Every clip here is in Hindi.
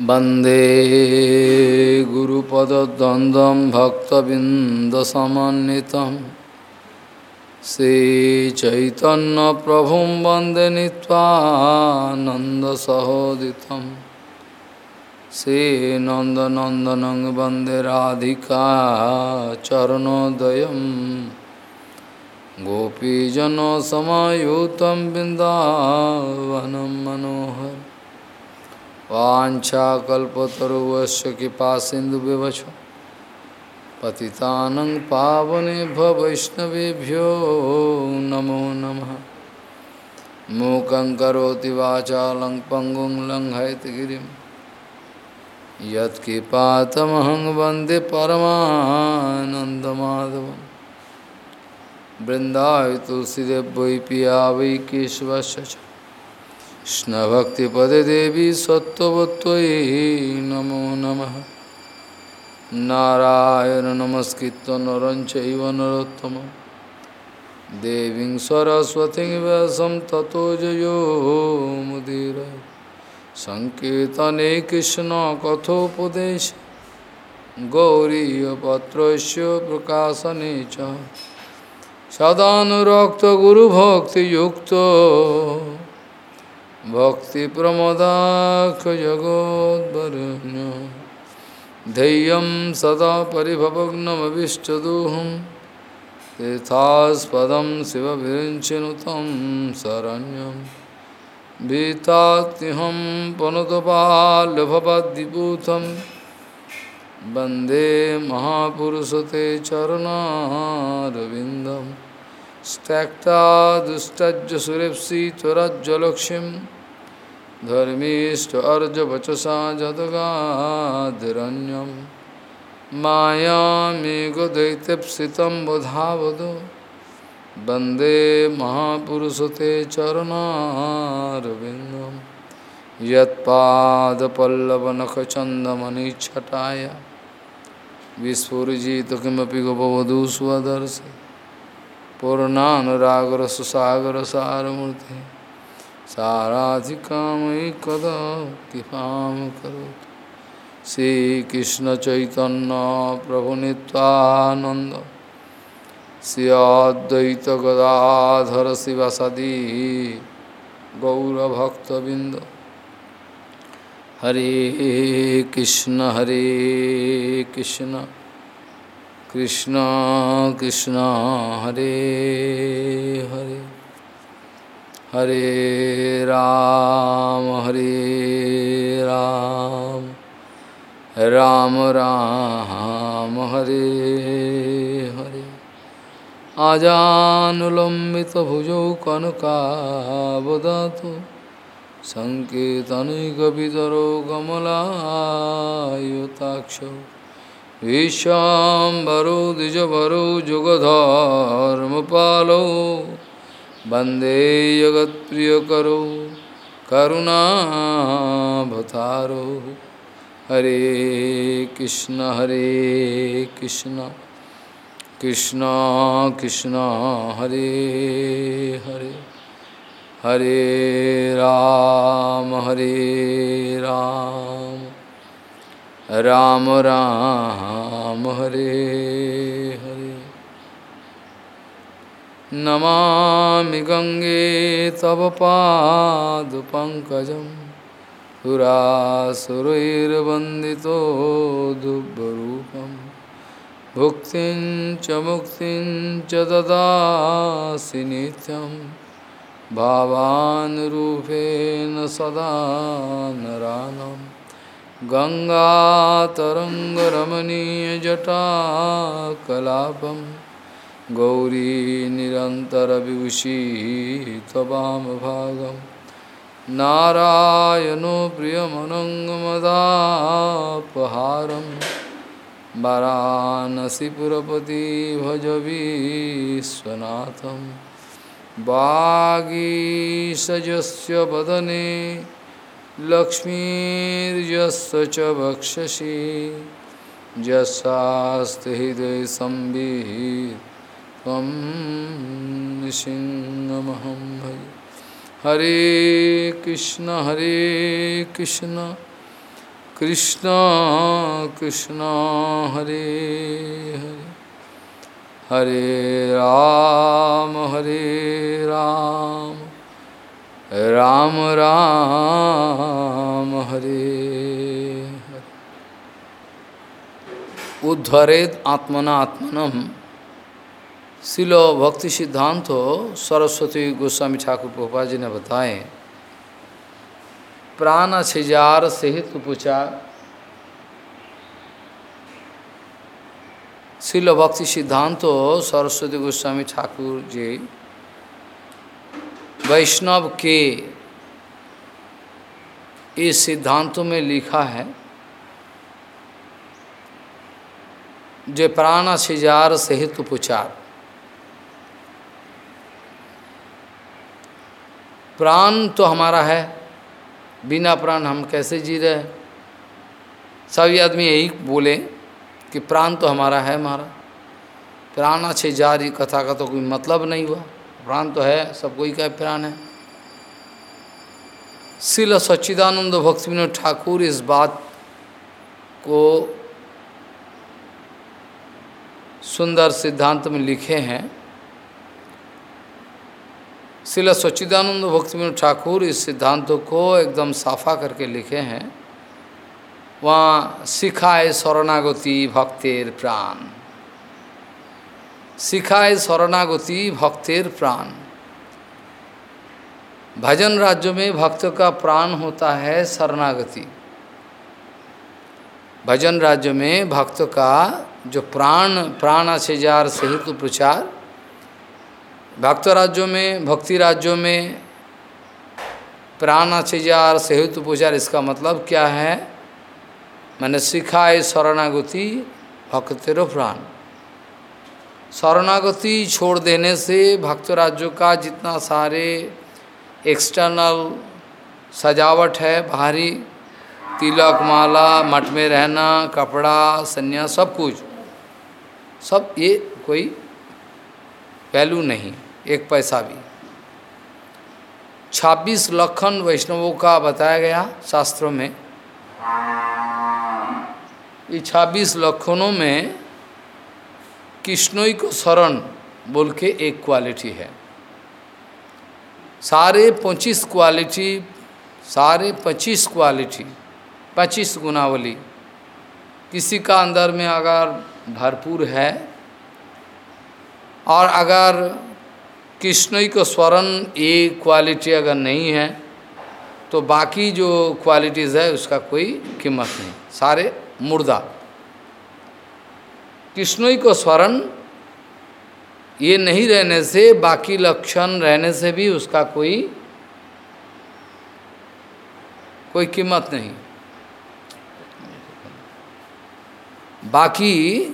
वंदे गुरुपदद्वन्द्वं भक्तबिन्दसमन्वितं श्रीचैतन्यप्रभुं वंदे नीत्वानन्दसहोदितं श्रीनन्दनन्दनं वंदे राधिका चरणोदयं। गोपीजनसमायुतं बिन्दावनं मनोहर वाछाकल्पतरुवश्य कृपा सिंधु व्यवच पतितानं पावनेभ्य वैष्णवेभ्यो नमो नमः। मूकं करोति वाचालं पङ्गुं लङ्घयतगिरिं यत्कृपातमहं वंदे परमानन्दमाधवं बृन्दाय तुलसीदेव पिया वै कृष्णभक्तिपदे देवी सत्त्ववत्त्वयि नमो नमः। नारायण नमस्कृत नर चैव नरोत्तमं। देवीं सरस्वतीं व्यासं ततो जयो मुदीरय सङ्कीर्तने कृष्णकथोपदेश गौरीयपत्रस्य प्रकाशने च। सदानुरक्तगुरुभक्तियुक्तो। भक्तिप्रमदाखजगोद्वरुण्य धैर्यं सदा परिभवग्नमभिष्टदोहं तीर्थास्पदं शिवविरिञ्चिनुतं शरण्यं। भीतात्यहं पुनतपाल्यभवद्दिपूतं वंदे महापुरुषते चरणारविन्दं। त्यक्ता दुस्तज्ज सुरेप्सि त्वरज्जलक्ष्मीं धर्मीष्ट अर्जवचसा जदगाधिरण्यं मायामेघदैत्यप्सितं वधावदो वंदे महापुरुषते चरणारविन्दं यत्पादपल्लवनखचन्दमनिच्छटाय। विस्फुरिजित किमपि गपवधू स्वदर्शि। पूर्णानुरागरससागरसारमूर्ति साराधिकामयि कदा कृपां करोतु। श्रीकृष्णचैतन्यप्रभुनित्वानन्द श्री अद्वैतगदाधर शिवसदी गौरभक्तबिन्द हरे कृष्ण हरे कृष्ण कृष्ण कृष्ण, हरे हरे। हरे राम हरे राम राम राम हरे हरे आजानुलम्बितभुजौ कनकावदातु सङ्केतनैकवितरो कमलायुताक्षौ विश्वाम्बरो द्विजभरो जुगधर्मपालो वंदे जगत्प्रियकरो करुणाभतारो हरे कृष्ण हरे कृष्ण कृष्ण कृष्ण, हरे हरे। हरे राम हरे राम। राम राम, हरे नमामि गङ्गे तव पादपङ्कजं सुरासुरैर्वन्दितो दुर्बरूपं भुक्तिं च मुक्तिं च ददासि नित्यं। भावानुरूपेण सदा नरानं। गङ्गातरङ्गरमणीयजटाकलापम् गौरी निरन्तरविभूषी त्ववामभागं नारायणो प्रियमनङ्गमदापहारं भज विश्वनाथं वागीसजस्य वदने लक्ष्मीर्यस्य च वक्षसि। यस्यास्ति हृदयसंवित् नृसिंहमहं भजे हरे कृष्ण हरे कृष्ण कृष्ण कृष्ण, हरे हरे। हरे राम हरे राम राम राम, हरे उद्धरेत आत्मना आत्मनम। शिलो भक्ति सिद्धांत हो सरस्वती गोस्वामी ठाकुर गोपाल जी ने बताए, प्राण छिजार सहित उपचार। शिल भक्ति सिद्धांत हो सरस्वती गोस्वामी ठाकुर जी, वैष्णव के इस सिद्धांतों में लिखा है, जो प्राण छिजार सहित उपचार। प्राण तो हमारा है, बिना प्राण हम कैसे जी रहे सभी आदमी यही बोले कि प्राण तो हमारा है हमारा प्राण अच्छे जारी कथा का तो कोई मतलब नहीं हुआ। प्राण तो है, सब कोई का प्राण है। शिल सच्चिदानंद भक्ति विनोद ठाकुर इस बात को सुंदर सिद्धांत में लिखे हैं शिल सच्चिदानंद भक्ति ठाकुर इस सिद्धांतों को एकदम साफा करके लिखे हैं। वहाँ सिखाए शरणागति भक्तेर प्राण। सिखाए शरणागति भक्तेर प्राण। भजन राज्य में भक्त का प्राण होता है शरणागति। भजन राज्य में भक्त का जो प्राण प्राण जार सहित प्रचार भक्त राज्यों में भक्ति राज्यों में प्राण अचिजार सहित उपचार इसका मतलब क्या है? मैंने सीखा है शरणागति, भक्तिरो प्राण। शरणागति छोड़ देने से भक्त राज्यों का जितना सारे एक्सटर्नल सजावट है, बाहरी तिलक, माला, मठ में रहना, कपड़ा, संन्यास, सब कुछ, सब ये कोई वैल्यू नहीं। एक पैसा भी। छब्बीस लखन वैष्णवों का बताया गया शास्त्रों में। ये छब्बीस लखनों में कृष्णोई को शरण बोल के एक क्वालिटी है। सारे पच्चीस क्वालिटी, सारे पच्चीस क्वालिटी, पच्चीस गुनावली किसी का अंदर में अगर भरपूर है, और अगर कृष्ण को स्वरण ये क्वालिटी अगर नहीं है तो बाकी जो क्वालिटीज़ है, उसका कोई कीमत नहीं। सारे मुर्दा। कृष्ण को स्वरण ये नहीं रहने से, बाकी लक्षण रहने से भी उसका कोई कोई कीमत नहीं। बाकी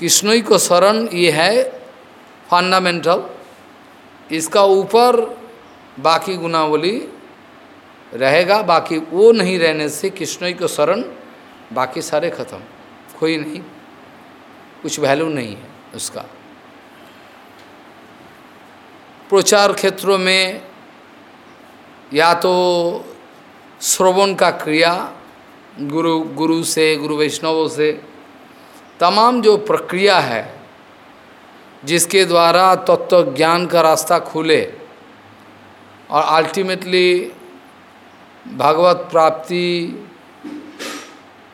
कृष्ण को शरण ये है फंडामेंटल इसका ऊपर बाकी गुनावली रहेगा, बाकी वो नहीं रहने से कृष्ण को शरण, बाकी सारे खत्म। कोई नहीं, कुछ वैल्यू नहीं है उसका। प्रचार क्षेत्रों में या तो श्रवण का क्रिया, गुरु गुरु से, गुरु वैष्णवों से, तमाम जो प्रक्रिया है जिसके द्वारा तत्व ज्ञान का रास्ता खुले और अल्टीमेटली भगवत प्राप्ति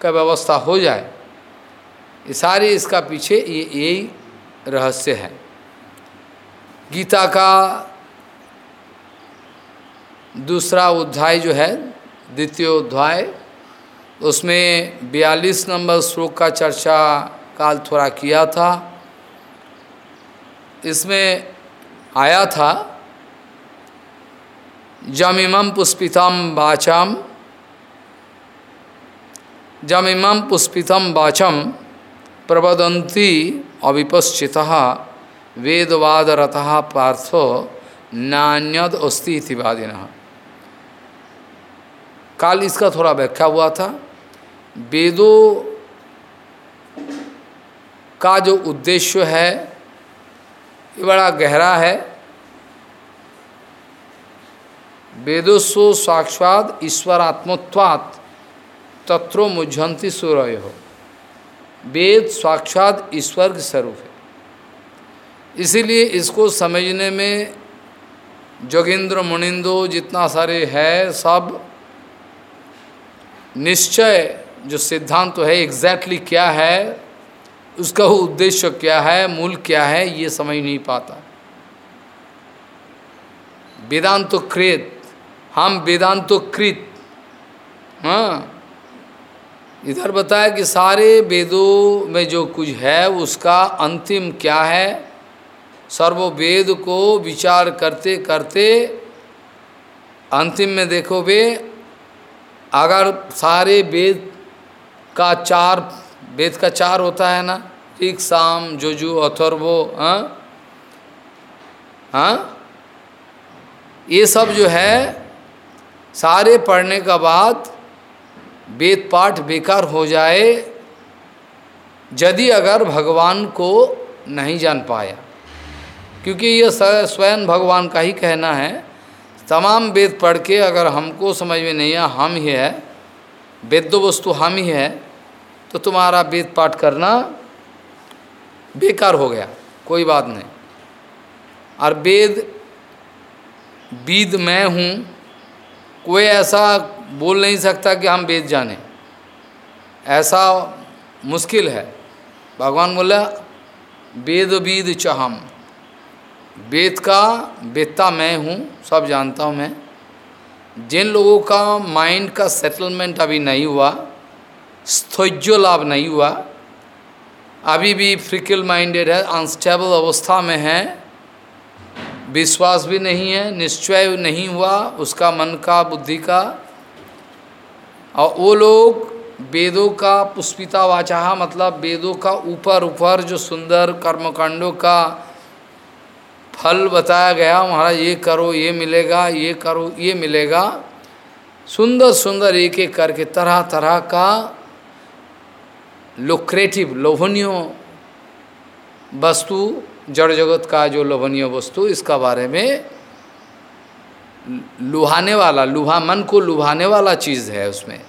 का व्यवस्था हो जाए, ये सारे इसका पीछे ये यही रहस्य है। गीता का दूसरा अध्याय जो है, द्वितीय अध्याय, उसमें बयालीस नंबर श्लोक का चर्चा काल थोड़ा किया था। इसमें आया था जमिमम पुष्पितम वाचम। जमिमम पुष्पितम वाचम प्रवदंती अविपश्चित, वेदवादरत पार्थो नान्यद अस्ति इतिवादिन काल इसका थोड़ा व्याख्या हुआ था। वेदों का जो उद्देश्य है ये बड़ा गहरा है। वेदोस्व साक्षात ईश्वरात्मत्वात् तत्रो मुझंती सूर्य। हो वेद साक्षात ईश्वर के स्वरूप है। इसीलिए इसको समझने में जोगिंद्र मुनिंदो जितना सारे है, सब निश्चय जो सिद्धांत तो है एग्जैक्टली क्या है उसका उद्देश्य क्या है, मूल क्या है, ये समझ नहीं पाता। वेदांत कृत हम वेदांत कृत हाँ। इधर बताया कि सारे वेदों में जो कुछ है, उसका अंतिम क्या है? सर्व वेद को विचार करते करते, अंतिम में देखो वे अगर सारे वेद का चार वेद का चार होता है ना? ऋग, साम, जोजु, अथर्वो हाँ? हाँ? ये सब जो है, सारे पढ़ने का बाद वेद पाठ बेकार हो जाए, यदि अगर भगवान को नहीं जान पाया। क्योंकि ये स्वयं भगवान का ही कहना है, तमाम वेद पढ़ के अगर हमको समझ में नहीं आया, हम ही है वेद्य वस्तु हम ही है तो तुम्हारा वेद पाठ करना बेकार हो गया, कोई बात नहीं। और वेद वेद मैं हूँ, कोई ऐसा बोल नहीं सकता कि हम वेद जाने। ऐसा मुश्किल है। भगवान बोला, वेद वेद चहम। वेद का वेदता मैं हूँ, सब जानता हूँ मैं। जिन लोगों का माइंड का सेटलमेंट अभी नहीं हुआ स्थैर्य लाभ नहीं हुआ। अभी भी फ्रिकल माइंडेड है, अनस्टेबल अवस्था में है। विश्वास भी नहीं है, निश्चय नहीं हुआ उसका, मन का, बुद्धि का। और वो लोग वेदों का पुष्पिता वाचाह मतलब वेदों का ऊपर ऊपर जो सुंदर कर्मकांडों का फल बताया गया, महाराज, ये करो, ये मिलेगा, ये करो, ये मिलेगा। सुंदर सुंदर एक एक करके तरह तरह का लोक्रेटिव लोभनीय वस्तु, जड़ जगत का जो लोभनीय वस्तु, इसका बारे में लुहाने वाला, लुभा, मन को लुभाने वाला चीज़ है उसमें।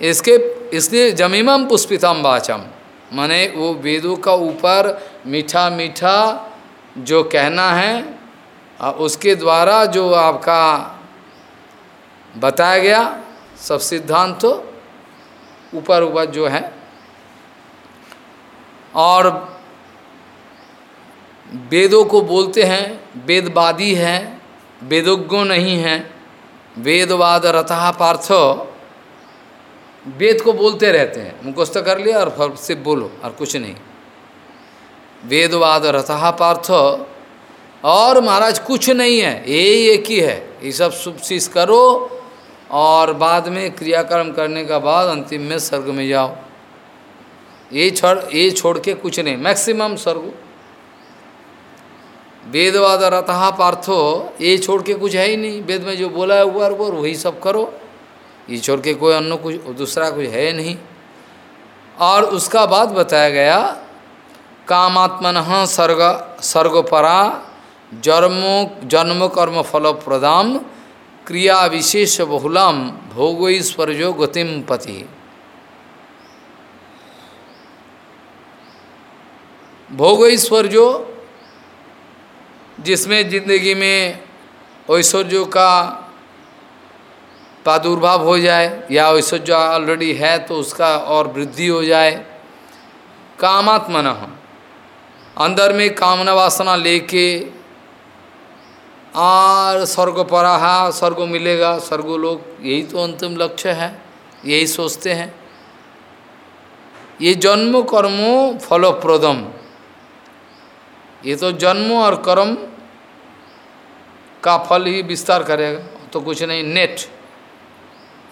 इसके इसलिए जमीमम पुष्पितम वाचम, माने वो वेदों का ऊपर मीठा मीठा जो कहना है उसके द्वारा जो आपका बताया गया सब सिद्धांत तो ऊपर ऊपर जो है और वेदों को बोलते हैं, वेदवादी हैं, वेदोज्ञ नहीं हैं, वेदवाद रथा पार्थ। वेद को बोलते रहते हैं मुखस्त कर लिया और सिर्फ़ बोलो और कुछ नहीं। वेदवाद रथा पार्थ। और महाराज, कुछ नहीं है, यही एक ही है। ये सब सुपशीष करो और बाद में क्रियाक्रम करने का बाद अंतिम में स्वर्ग में जाओ। ये छोड़ ये छोड़ के कुछ नहीं। मैक्सिमम स्वर्ग वेदवाद रथा पार्थो, ये छोड़ के कुछ है ही नहीं। वेद में जो बोला है ऊपर ऊपर वही सब करो। ये छोड़ के कोई अन्य कुछ, दूसरा कुछ है नहीं। और उसका बाद बताया गया, कामात्मन सर्ग, सर्गपरा, जन्मो जन्म कर्म फल प्रदाम, क्रिया विशेष बहुलम भोगईश्वर्यो गतिम पति। भोगईश्वर्यो जिसमें ज़िंदगी में ऐश्वर्यों का प्रादुर्भाव हो जाए, या ऐश्वर्य ऑलरेडी है तो उसका और वृद्धि हो जाए, कामात्मन, अंदर में कामना वासना लेके और स्वर्ग पराहा स्वर्ग मिलेगा स्वर्ग लोग यही तो अंतिम लक्ष्य है, यही सोचते हैं। ये जन्म कर्मो फलोप्रदम। ये तो जन्म और कर्म का फल ही विस्तार करेगा तो कुछ नहीं नेट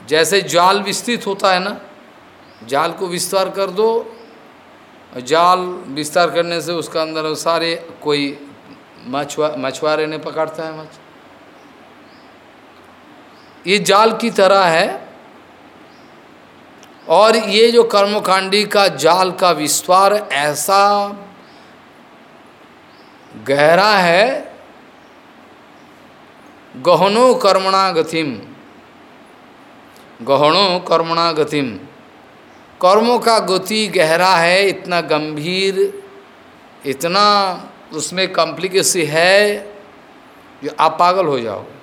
जैसे जाल विस्तृत होता है ना, जाल को विस्तार कर दो, जाल विस्तार करने से उसका अंदर सारे कोई मछुआ, मछुआरे ने पकड़ता है मछ। ये जाल की तरह है, और ये जो कर्मकांडी का जाल का विस्तार ऐसा गहरा है, गहनो कर्मणा गतिम गहनो कर्मणा गतिम कर्मों का गति गहरा है, इतना गंभीर, इतना उसमें कॉम्प्लिकेसी है जो आप पागल हो जाओगे।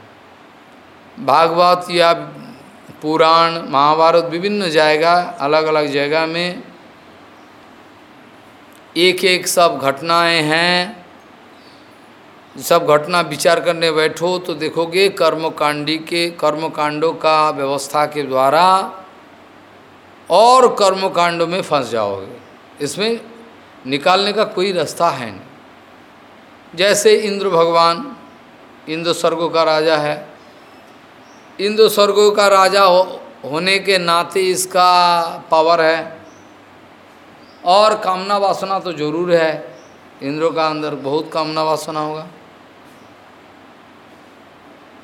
भागवत या पुराण, महाभारत, विभिन्न जाएगा अलग अलग जगह में एक एक सब घटनाएँ हैं। सब घटना विचार करने बैठो तो देखोगे कर्मकांडी के कर्मकांडों का व्यवस्था के द्वारा और कर्मकांडों में फंस जाओगे। इसमें निकालने का कोई रास्ता है नहीं। जैसे इंद्र भगवान इंद्र स्वर्गों का राजा है। इंद्र स्वर्गों का राजा हो, होने के नाते इसका पावर है। और कामना वासना तो ज़रूर है। इंद्रों का अंदर बहुत कामना वासना होगा।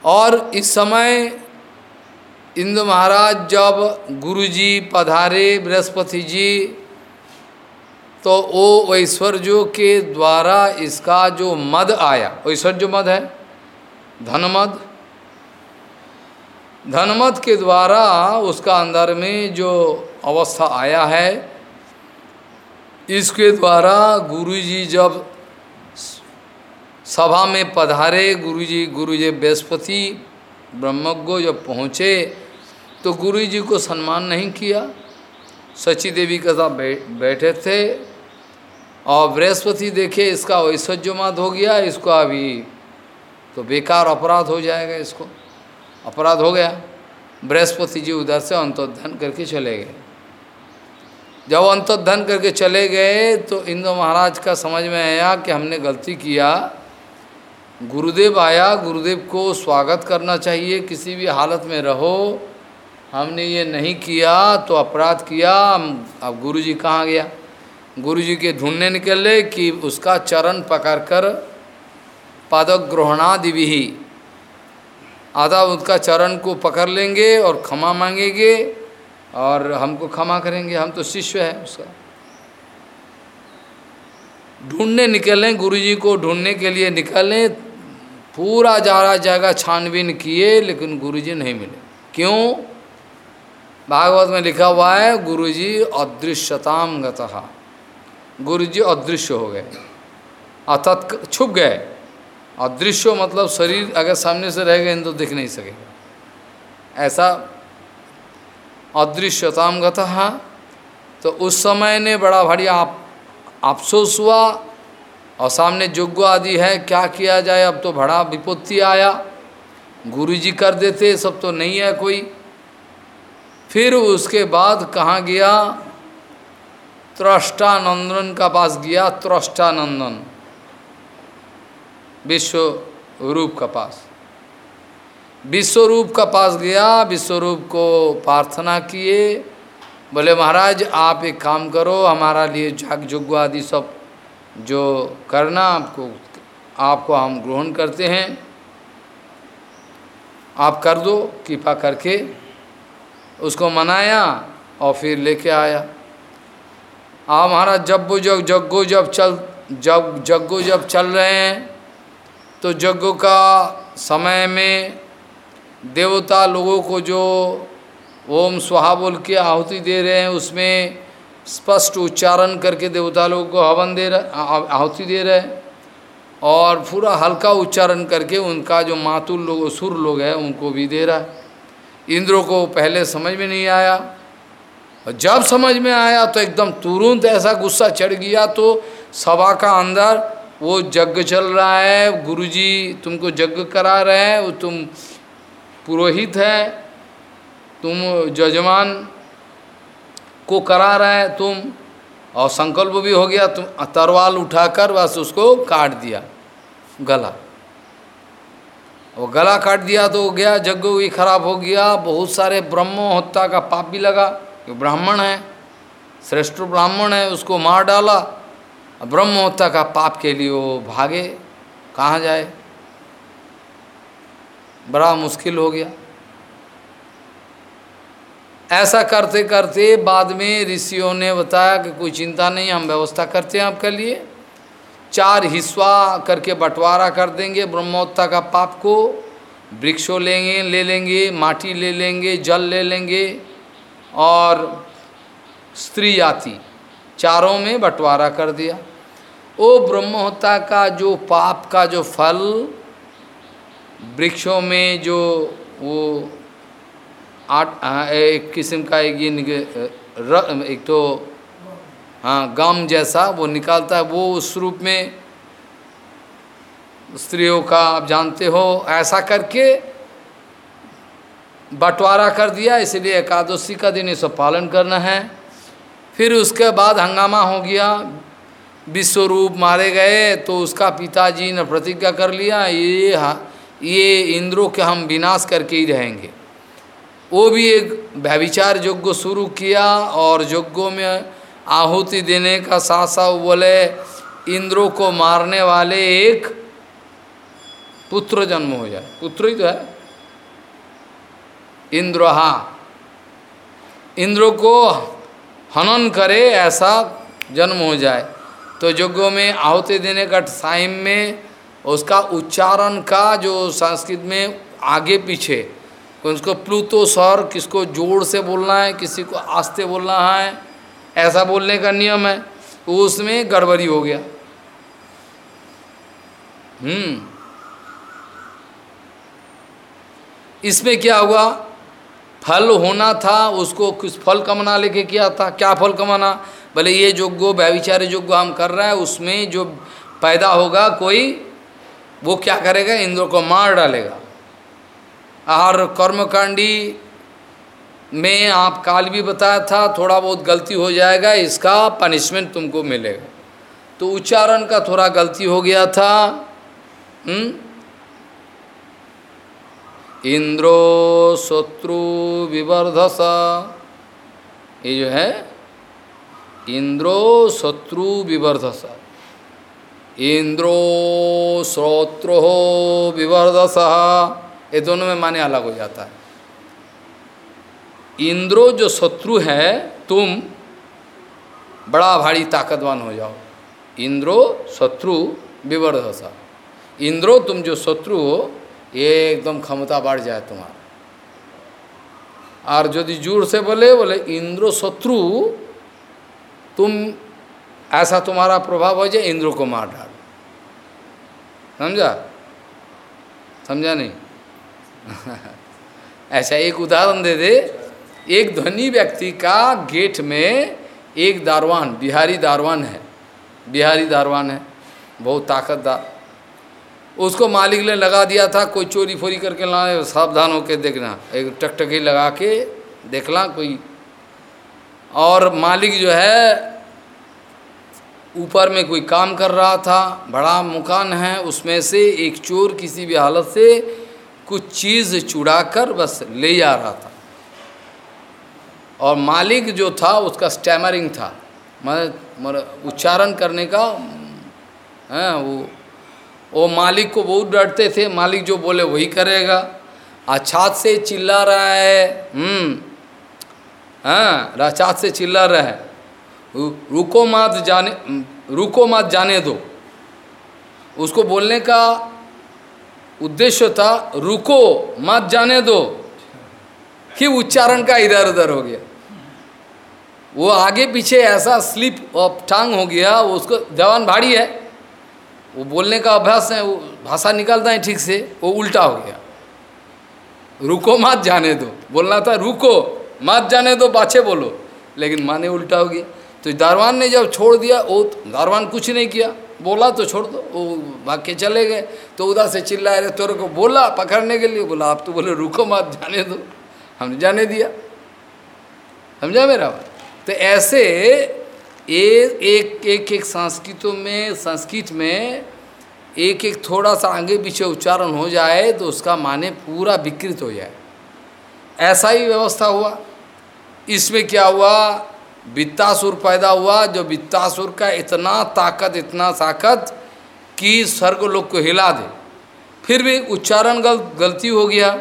और इस समय इंद्र महाराज जब गुरुजी पधारे बृहस्पति जी तो वो ऐश्वर्यों के द्वारा इसका जो मद आया, ऐश्वर्य मद है, धनमद। धनमद के द्वारा उसका अंदर में जो अवस्था आया है, इसके द्वारा गुरुजी जब सभा में पधारे गुरुजी गुरुजी बृहस्पति, ब्रह्मज्ञ जब पहुँचे तो गुरुजी को सम्मान नहीं किया। सची देवी के साथ बैठे थे और बृहस्पति देखे, इसका ऐश्वर्यमाद हो गया, इसको अभी तो बेकार अपराध हो जाएगा इसको। अपराध हो गया। बृहस्पति जी उधर से अंतोधन करके चले गए। जब अंतोधन करके चले गए तो इंद्र महाराज का समझ में आया कि हमने गलती किया। गुरुदेव आया, गुरुदेव को स्वागत करना चाहिए, किसी भी हालत में रहो। हमने ये नहीं किया तो अपराध किया अब गुरु जी कहाँ गया? गुरु जी के ढूँढने निकले कि उसका चरण पकड़कर पादक ग्रहणादि भी आधा उसका चरण को पकड़ लेंगे और क्षमा मांगेंगे और हमको क्षमा करेंगे। हम तो शिष्य है उसका। ढूँढने निकलें गुरु जी को ढूँढने के लिए निकलें। पूरा जारा जगह छानबीन किए, लेकिन गुरु जी नहीं मिले। क्यों? भागवत में लिखा हुआ है गुरु जी अदृश्यताम गुरु जी अदृश्य हो गए। अर्थात छुप गए। अदृश्य मतलब शरीर अगर सामने से रह गए तो दिख नहीं सकेगा। ऐसा अदृश्यताम गतहा तो उस समय ने बड़ा भारी आप अफसोस हुआ और सामने जोग्य आदि है, क्या किया जाए? अब तो बड़ा विपत्ति आया। गुरु जी कर देते, सब तो नहीं है कोई। फिर उसके बाद कहाँ गया? त्रष्टानंदन का पास गया, त्रष्टानंदन। विश्व रूप का पास। विश्वरूप का पास गया, विश्वरूप को प्रार्थना किए। बोले, महाराज, आप एक काम करो, हमारा लिए जाग जुग आदि सब जो करना आपको आपको हम ग्रहण करते हैं। आप कर दो, कृपा करके। उसको मनाया और फिर लेके आया। आप महाराज, जब जग, जग्गो जब चल जब जग्गो जब चल रहे हैं तो जग्गो का समय में देवता लोगों को जो ओम स्वाहा बोल के आहुति दे रहे हैं, उसमें स्पष्ट उच्चारण करके देवता लोगों को हवन दे रहे आहुति दे रहे हैं और पूरा हल्का उच्चारण करके उनका जो मातुल लोग, सुर लोग हैं, उनको भी दे रहा है। इंद्रों को पहले समझ में नहीं आया और जब समझ में आया तो एकदम तुरंत ऐसा गुस्सा चढ़ गया तो सभा का अंदर वो यज्ञ चल रहा है, गुरुजी तुमको यज्ञ करा रहे हैं, वो तुम पुरोहित है तुम जजमान को करा रहा है तुम, और संकल्प भी हो गया, तुम तरवाल उठाकर बस उसको काट दिया, गला। वो गला काट दिया तो गया यज्ञ भी खराब हो गया, बहुत सारे ब्रह्म हत्या का पाप भी लगा ब्राह्मण है, श्रेष्ठ ब्राह्मण है, उसको मार डाला ब्रह्म हत्या का पाप के लिए वो भागे, कहाँ जाए? बड़ा मुश्किल हो गया। ऐसा करते करते बाद में ऋषियों ने बताया कि कोई चिंता नहीं, हम व्यवस्था करते हैं आपके लिए। चार हिस्सा करके बंटवारा कर देंगे, ब्रह्मोत्ता का पाप को। वृक्षों लेंगे, ले लेंगे, माटी ले लेंगे, जल ले लेंगे और स्त्री जाति, चारों में बंटवारा कर दिया। वो ब्रह्महत्या का जो पाप का जो फल, वृक्षों में जो वो आठ एक किस्म का एक ये र, एक तो हाँ गम जैसा वो निकालता है वो उस रूप में स्त्रियों का आप जानते हो ऐसा करके बंटवारा कर दिया इसलिए एकादशी का दिन इसे पालन करना है। फिर उसके बाद हंगामा हो गया विश्वरूप मारे गए तो उसका पिताजी ने प्रतिज्ञा कर लिया ये ये इंद्रों के हम विनाश करके ही रहेंगे। वो भी एक व्यविचार यज्ञ शुरू किया और यज्ञों में आहुति देने का साथ साथ बोले, इंद्रों को मारने वाले एक पुत्र जन्म हो जाए। पुत्र ही तो है। इंद्र, हा। इंद्र को हनन करे, ऐसा जन्म हो जाए। तो यज्ञों में आहुति देने का टाइम में उसका उच्चारण का जो संस्कृत में आगे पीछे उसको प्लूतो स्वर किसको जोड़ से बोलना है, किसी को आस्ते बोलना है, ऐसा बोलने का नियम है उसमें गड़बड़ी हो गया। हम्म। इसमें क्या हुआ? फल होना था, उसको कुछ फल कमाना, लेके किया था, क्या फल कमाना? भले ये जोग्यो व्यविचार जोग्य हम कर रहे हैं, उसमें जो पैदा होगा कोई, वो क्या करेगा? इंद्र को मार डालेगा। और कर्मकांडी में आप काल भी बताया था, थोड़ा बहुत गलती हो जाएगा, इसका पनिशमेंट तुमको मिलेगा तो उच्चारण का थोड़ा गलती हो गया था हुँ? हम्म? इंद्रो शत्रु विवर्धस, ये जो है, इंद्रो शत्रु विवर्धस इंद्रो श्रोत्रो विवर्धस ये दोनों में माने अलग हो जाता है। इंद्रो जो शत्रु है, तुम बड़ा भारी ताकतवान हो जाओ। इंद्रो शत्रु विवर्धसा। इंद्रो, तुम जो शत्रु हो, ये एकदम क्षमता बढ़ जाए तुम्हारा। और यदि ज़ोर से बोले बोले, इंद्र शत्रु, तुम ऐसा तुम्हारा प्रभाव हो जाए, इंद्र को मार डाल। समझा? समझा नहीं? ऐसा एक उदाहरण दे दे। एक धनी व्यक्ति का गेट में एक दारवान, बिहारी दारवान है। बिहारी दारवान है, बहुत ताकतदार। उसको मालिक ने लगा दिया था, कोई चोरी फोरी करके ला, सावधान होकर देखना। एक टकटकी लगा के देखला कोई। और मालिक जो है, ऊपर में कोई काम कर रहा था, बड़ा मकान है, उसमें से एक चोर किसी भी हालत से कुछ चीज़ चुड़ा कर बस ले जा रहा था। और मालिक जो था, उसका स्टैमरिंग था। मतलब उच्चारण करने का, है, वो वो मालिक को बहुत डरते थे। मालिक जो बोले, वही करेगा। अछात से चिल्ला रहा है। हम्म। हाँ से चिल्ला रहा है। रुको मत जाने, रुको मत जाने दो। उसको बोलने का उद्देश्य था, रुको, मत जाने दो। कि उच्चारण का इधर उधर हो गया। वो आगे पीछे ऐसा स्लिप ऑफ़ टांग हो गया उसको, जवान भारी है। वो बोलने का अभ्यास है, वो भाषा निकलता है ठीक से, वो उल्टा हो गया। रुको, मत जाने दो। बोलना था, रुको, मत जाने दो बाछे बोलो। लेकिन माने उल्टा हो गया। तो दारवान ने जब छोड़ दिया, वो दारवान कुछ नहीं किया। बोला तो छोड़ दो, वो भाग के चले गए। तो उधर से चिल्लाए रहे तोरे को बोला पकड़ने के लिए? बोला, आप तो बोले रुको मत, जाने दो। हमने जाने दिया। समझा मेरा तो ऐसे एक एक एक एक संस्कृतों में, संस्कृत में एक एक थोड़ा सा आगे पीछे उच्चारण हो जाए तो उसका माने पूरा विकृत हो जाए। ऐसा ही व्यवस्था हुआ। इसमें क्या हुआ? वित्तासुर पैदा हुआ जो वित्तासुर का इतना ताकत इतना ताकत कि स्वर्ग लोग को हिला दे। फिर भी उच्चारण गल, गलती हो गया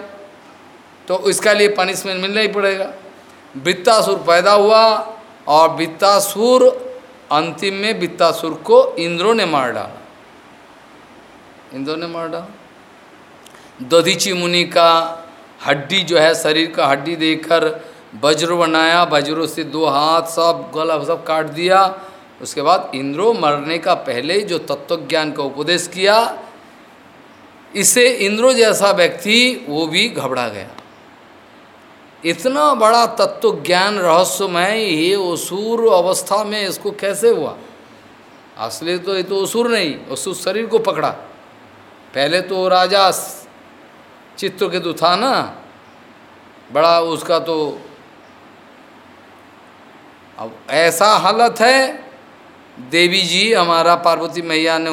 तो इसका लिए पनिशमेंट मिलना ही पड़ेगा। वित्तासुर पैदा हुआ और वित्तासुर अंतिम में वित्तासुर को इंद्रों ने मार डाला। इंद्रों ने मार डाला। दधीची मुनि का हड्डी जो है शरीर का हड्डी देकर वज्र बनाया, वज्रों से दो हाथ सब, गला सब काट दिया। उसके बाद इंद्रो मरने का पहले जो तत्व ज्ञान का उपदेश किया इससे इंद्रो जैसा व्यक्ति, वो भी घबरा गया। इतना बड़ा तत्व ज्ञान रहस्यमय, ये असुर अवस्था में इसको कैसे हुआ? असली तो ये तो असुर नहीं, असुर शरीर को पकड़ा। पहले तो राजा चित्त के तो था ना, बड़ा उसका तो अब ऐसा हालत है देवी जी हमारा पार्वती मैया ने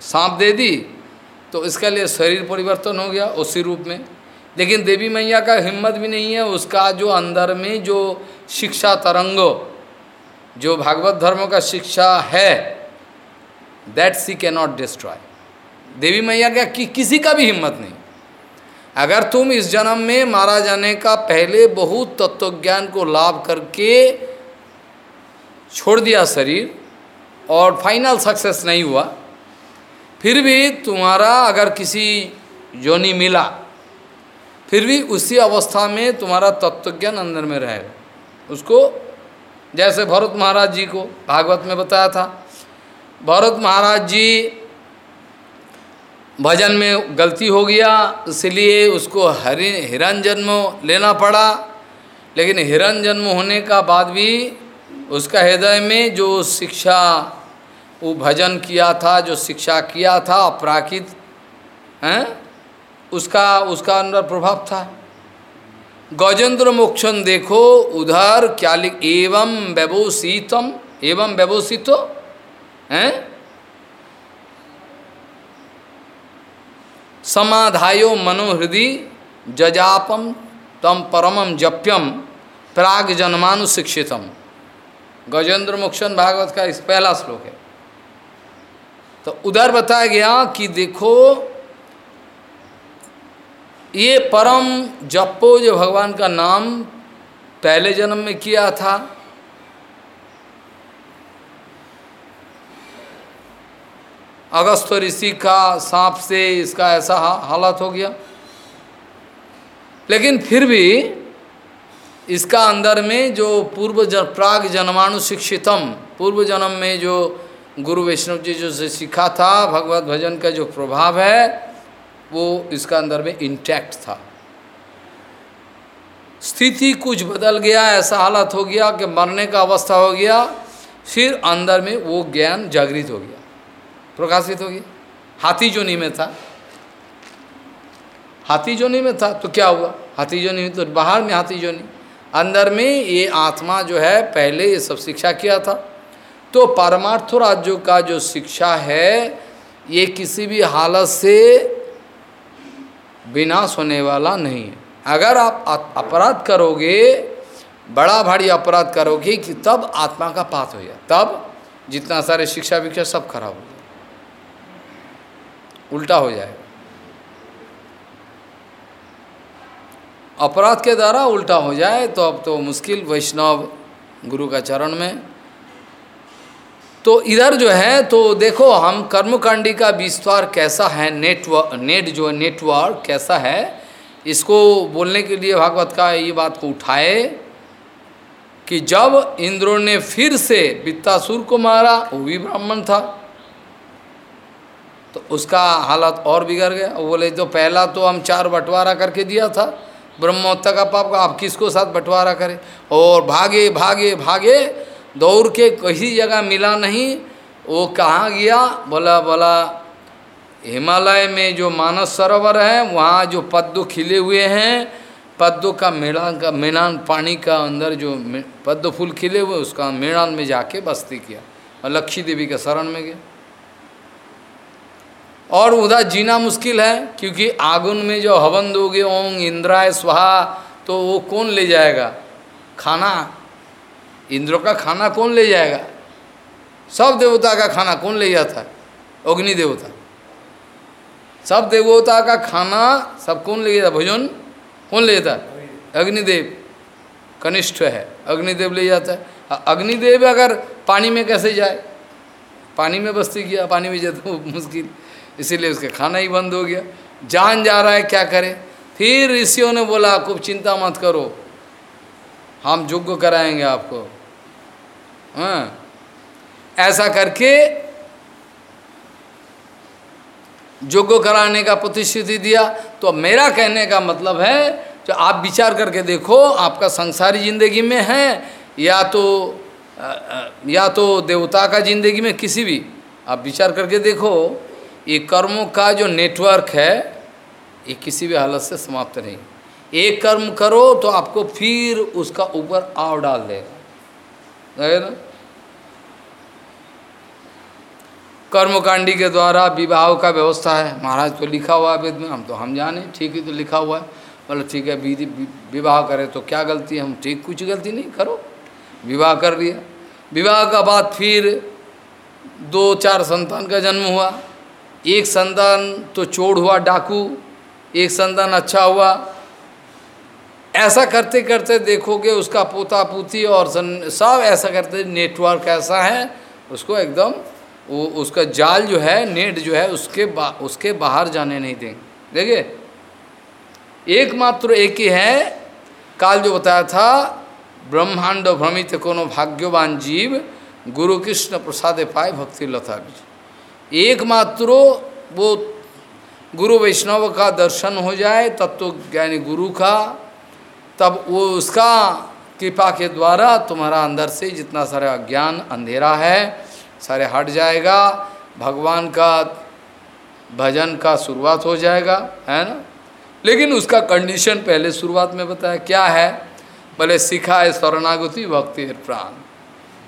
सांप दे दी तो इसके लिए शरीर परिवर्तन हो गया उसी रूप में। लेकिन देवी मैया का हिम्मत भी नहीं है उसका जो अंदर में जो शिक्षा तरंग जो भागवत धर्म का शिक्षा है दैट सी कैनॉट डिस्ट्रॉय देवी मैया का कि, किसी का भी हिम्मत नहीं। अगर तुम इस जन्म में मारा जाने का पहले बहुत तत्वज्ञान को लाभ करके छोड़ दिया शरीर और फाइनल सक्सेस नहीं हुआ। फिर भी तुम्हारा अगर किसी योनि मिला, फिर भी उसी अवस्था में तुम्हारा तत्वज्ञान अंदर में रहेगा उसको जैसे भरत महाराज जी को भागवत में बताया था, भरत महाराज जी भजन में गलती हो गया, इसलिए उसको हरि हिरण जन्म लेना पड़ा। लेकिन हिरण जन्म होने का बाद भी उसका हृदय में जो शिक्षा, वो भजन किया था, जो शिक्षा किया था, अपराकित, हैं? उसका उसका अंदर प्रभाव था। गजेंद्र मोक्षण देखो, उधर क्या लिख, एवं व्यवोषितम एवं व्यवोषितो हैं? समाधायो मनोहृदय जजापम, तम परमम जप्यम, प्राग जन्मानुशिक्षितम। गजेंद्र मोक्षण भागवत का इस पहला श्लोक है। तो उधर बताया गया कि देखो, ये परम जपो जो भगवान का नाम पहले जन्म में किया था, अगस्त ऋषि का सांप से इसका ऐसा हालत हो गया। लेकिन फिर भी इसका अंदर में जो पूर्व जन प्राग जन्मानु शिक्षितम, पूर्व जन्म में जो गुरु वैष्णव जी जो सीखा था, भगवत भजन का जो प्रभाव है, वो इसका अंदर में इंटैक्ट था। स्थिति कुछ बदल गया, ऐसा हालत हो गया कि मरने का अवस्था हो गया, फिर अंदर में वो ज्ञान जागृत हो गया, प्रकाशित हो गया। हाथी जोनी में था। हाथी जोनी में था तो क्या हुआ? हाथी जोनी में तो बाहर में हाथी जोनी अंदर में ये आत्मा जो है, पहले ये सब शिक्षा किया था। तो परमार्थ राज्यों का जो शिक्षा है, ये किसी भी हालत से विनाश होने वाला नहीं है। अगर आप अपराध करोगे, बड़ा भारी अपराध करोगे कि तब आत्मा का पात हो जाए तब जितना सारे शिक्षा विक्षा सब खराब हो जाए उल्टा हो जाएगा। अपराध के द्वारा उल्टा हो जाए तो अब तो मुश्किल वैष्णव गुरु का चरण में। तो इधर जो है तो देखो हम कर्मकांडी का विस्तार कैसा है, नेटवर्क, नेट जो है, नेटवर्क कैसा है, इसको बोलने के लिए भागवत का ये बात को उठाए कि जब इंद्रो ने फिर से वित्तासुर को मारा, वो भी ब्राह्मण था तो उसका हालत और बिगड़ गया। बोले तो पहला तो हम चार बंटवारा करके दिया था ब्रह्मोत्ता का पाप आप किसको साथ बंटवारा करें? और भागे भागे भागे, दौड़ के कहीं जगह मिला नहीं, वो कहाँ गया? बोला बोला, हिमालय में जो मानस सरोवर है, वहाँ जो पद्म खिले हुए हैं पद्म का मेड़ान का मेनान पानी का अंदर जो पद्म फूल खिले हुए, उसका मेड़ान में जाके बस्ती किया। और लक्ष्मी देवी के शरण में गया। और उधर जीना मुश्किल है, क्योंकि आगुन में जो हवन दोगे ओंग इंद्राय स्वाहा तो वो कौन ले जाएगा? खाना? इंद्र का खाना कौन ले जाएगा? सब देवता का खाना कौन ले जाता? है अग्नि देवता। सब देवता का खाना सब कौन ले जाता? भोजन कौन ले जाता? अग्निदेव। कनिष्ठ है, अग्निदेव ले जाता है। अग्निदेव अगर पानी में कैसे जाए? पानी में बस्ती किया, पानी में जाता मुश्किल। इसीलिए उसका खाना ही बंद हो गया। जान जा रहा है क्या करे? फिर ऋषियों ने बोला, खूब चिंता मत करो। हम योग्य कराएँगे आपको। हाँ। ऐसा करके योग्य कराने का प्रतिश्रुति दिया। तो मेरा कहने का मतलब है जो आप विचार करके देखो, आपका संसारी ज़िंदगी में है, या तो या तो देवता का ज़िंदगी में किसी भी। आप विचार करके देखो। ये कर्मों का जो नेटवर्क है, ये किसी भी हालत से समाप्त नहीं। एक कर्म करो तो आपको फिर उसका ऊपर आव डाल देगा। ना? कर्मकांडी के द्वारा विवाह का व्यवस्था है। महाराज तो लिखा हुआ है वेद में, हम तो हम जाने, ठीक ही तो लिखा हुआ है। बोले, ठीक है विवाह करें तो क्या गलती है? हम ठीक, कुछ गलती नहीं, करो। विवाह कर लिया। विवाह का बाद फिर दो चार संतान का जन्म हुआ। एक संतान तो चोड़ हुआ डाकू। एक संतान अच्छा हुआ। ऐसा करते करते देखोगे उसका पोता पोती और सब ऐसा करते नेटवर्क ऐसा है उसको एकदम वो उसका जाल जो है नेट जो है उसके बा, उसके बाहर जाने नहीं देंगे। देखिए एकमात्र एक ही है काल जो बताया था ब्रह्मांड भ्रमित कोनो भाग्यवान जीव गुरु कृष्ण प्रसाद पाए भक्ति लता एकमात्र वो गुरु वैष्णव का दर्शन हो जाए, तब तो ज्ञानी गुरु का, तब वो उसका कृपा के द्वारा तुम्हारा अंदर से जितना सारा ज्ञान अंधेरा है, सारे हट जाएगा, भगवान का भजन का शुरुआत हो जाएगा, है ना? लेकिन उसका कंडीशन पहले शुरुआत में बताया, क्या है? भले सिखा है शरणागति, भक्ति प्राण।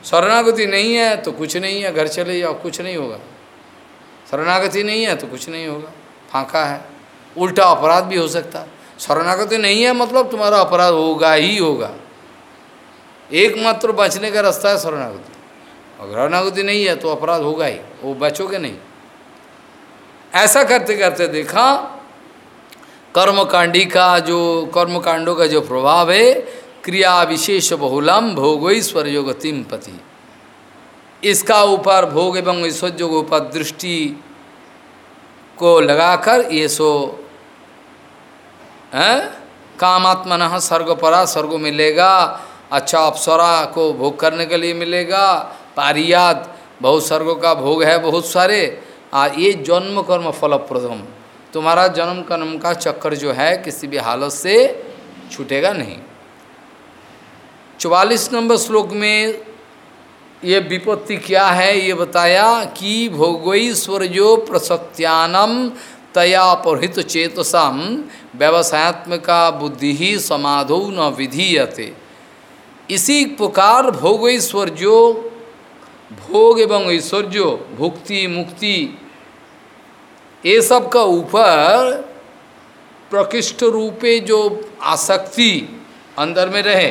शरणागति नहीं है तो कुछ नहीं है, घर चले जाओ, कुछ नहीं होगा। शरणागति नहीं है तो कुछ नहीं होगा। फांका है। उल्टा अपराध भी हो सकता। शरणागति नहीं है मतलब तुम्हारा अपराध होगा ही होगा। एकमात्र बचने का रास्ता है शरणागति। अगर शरणागति नहीं है तो अपराध होगा ही। वो बचोगे नहीं। ऐसा करते करते देखा, कर्मकांडी का जो, कर्मकांडों का जो प्रभाव है, क्रिया विशेष बहुलम भोगोईश्वर योगतिम पति। इसका ऊपर भोग एवं ईश्वर के ऊपर दृष्टि को लगाकर ये सो, है? कामात्मन स्वर्ग परा स्वर्ग मिलेगा अच्छा अप्सरा को भोग करने के लिए मिलेगा पारियात बहुत स्वर्गों का भोग है बहुत सारे, आ, ये जन्म कर्म फलप्रदम। तुम्हारा जन्म कर्म का चक्कर जो है, किसी भी हालत से छूटेगा नहीं। चवालीस नंबर श्लोक में ये विपत्ति क्या है? ये बताया कि भोगोईश्वर्यो प्रसत्यानम तया अपहृत चेतसम। व्यवसायत्मका बुद्धि ही समाधो न विधीयते। इसी प्रकार भोगोईश्वर्यो भोग एवं ऐश्वर्य भुक्ति, मुक्ति, ये सब का ऊपर प्रकृष्ट रूपे जो आसक्ति अंदर में रहे।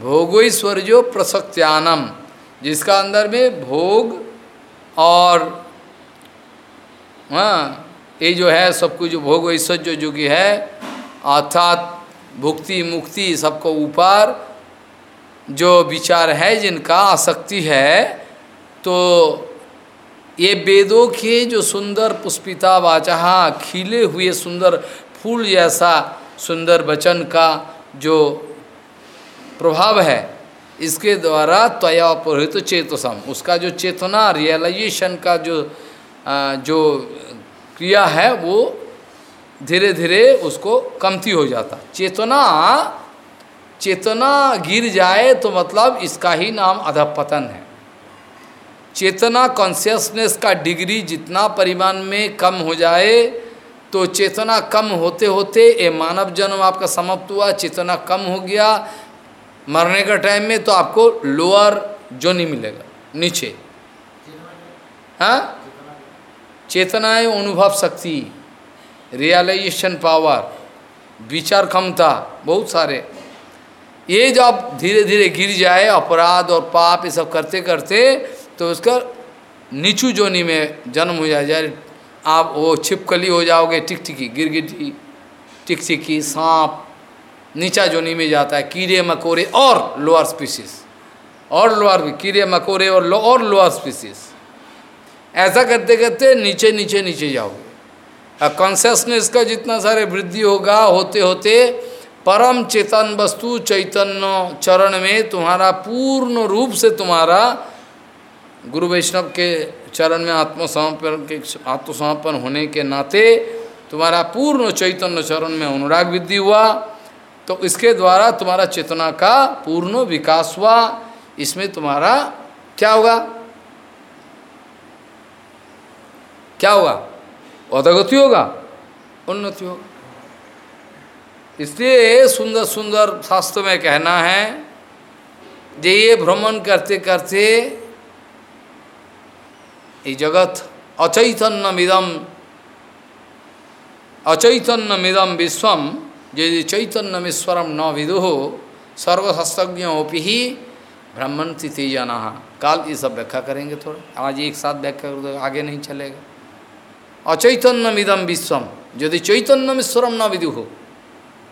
भोगैश्वर्यो प्रसक्त्यानम जिसका अंदर में भोग और हाँ ये जो है, सब कुछ जो भोग ऐश्वर्य जो कि है, अर्थात भुक्ति, मुक्ति, सबको ऊपर जो विचार है, जिनका आसक्ति है तो ये वेदों के जो सुंदर पुष्पिता वाचाहा, खिले हुए सुंदर फूल जैसा सुंदर वचन का जो प्रभाव है इसके द्वारा त्वया पुरोहित चेतसम उसका जो चेतना रियलाइजेशन का जो आ, जो क्रिया है वो धीरे धीरे उसको कमती हो जाता। चेतना चेतना गिर जाए तो मतलब इसका ही नाम अधपतन है। चेतना कॉन्सियसनेस का डिग्री जितना परिमाण में कम हो जाए तो चेतना कम होते होते ये मानव जन्म आपका समाप्त हुआ चेतना कम हो गया मरने का टाइम में तो आपको लोअर जो नहीं मिलेगा, नीचे। हाँ? चेतना है अनुभव शक्ति रियलाइजेशन पावर विचार क्षमता, बहुत सारे। ये जब धीरे धीरे गिर जाए, अपराध और पाप, ये सब करते करते तो उसका नीचू जोनी में जन्म हो जाए जाए। आप वो छिपकली हो जाओगे, टिकटिकी गिरगिटी टिकटिकी, सांप नीचा जोनी में जाता है, कीड़े मकोड़े और लोअर स्पीसीज और लोअर भी, कीड़े मकोड़े और लो, और लोअर स्पीसीज ऐसा करते करते नीचे नीचे नीचे जाओगे कॉन्सियसनेस का जितना सारे वृद्धि होगा, होते होते परम चेतन वस्तु चैतन्य चरण में तुम्हारा पूर्ण रूप से तुम्हारा गुरु वैष्णव के चरण में आत्मसमर्पण के, आत्मसमर्पण होने के नाते तुम्हारा पूर्ण चैतन्य चरण में अनुराग वृद्धि हुआ। तो इसके द्वारा तुम्हारा चेतना का पूर्ण विकास हुआ। इसमें तुम्हारा क्या होगा क्या होगा अधगति होगा, उन्नति होगा। इसलिए सुंदर सुंदर शास्त्र में कहना है जे ये भ्रमण करते करते ये जगत अचैतन्यमिदम अचैतन्यमिदम विश्वम यदि चैतन्यमीश्वरम न विदुह सर्वशस्त्रज्ञोपि ही ब्राह्मण तिथि जना काल ये सब व्याख्या करेंगे थोड़ा। आज एक साथ व्याख्या कर दो आगे नहीं चलेगा। अचैतन्यमिदम विश्वम यदि चैतन्यमीश्वरम न विदु हो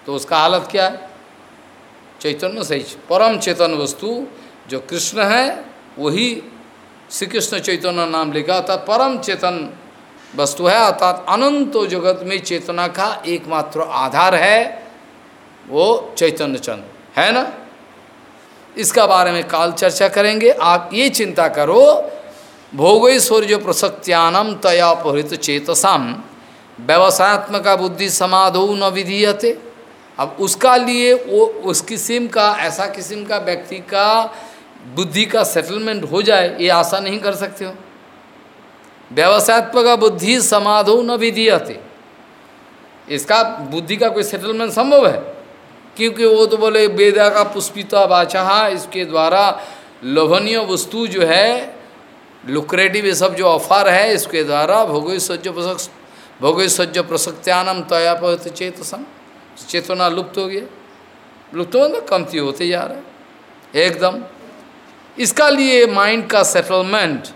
तो उसका हालत क्या है? चैतन्य सही परम चेतन वस्तु जो कृष्ण है, वही श्री कृष्ण चैतन्य नाम लिखा अर्थात परम चेतन वस्तु है, अर्थात अनंत जगत में चेतना का एकमात्र आधार है, वो चैतन्य चंद, है ना? इसका बारे में काल चर्चा करेंगे। आप ये चिंता करो भोगैश्वर्य प्रसक्त्यानम तया अपहृत चेतसाम। व्यवसायत्मका बुद्धि समाधो न विधीयते। अब उसका लिए वो, उस किस्म का, ऐसा किस्म का व्यक्ति का बुद्धि का सेटलमेंट हो जाए, ये आशा नहीं कर सकते हो। व्यवसायत्मक बुद्धि समाधो न विधीयते। इसका बुद्धि का कोई सेटलमेंट संभव है? क्योंकि वो तो बोले, वेदा का पुष्पिता बाचा इसके द्वारा लोभनीय वस्तु जो है लुक्रेटिव ये सब जो ऑफ़र है, इसके द्वारा भोगैश्वर्य प्रसक भोगैश्वर्य प्रसक्त्यानम तयापत चेतसम। चेतना लुप्त हो गया लुप्त हो ना कमती होते जा रहा एकदम। इसका लिए माइंड का सेटलमेंट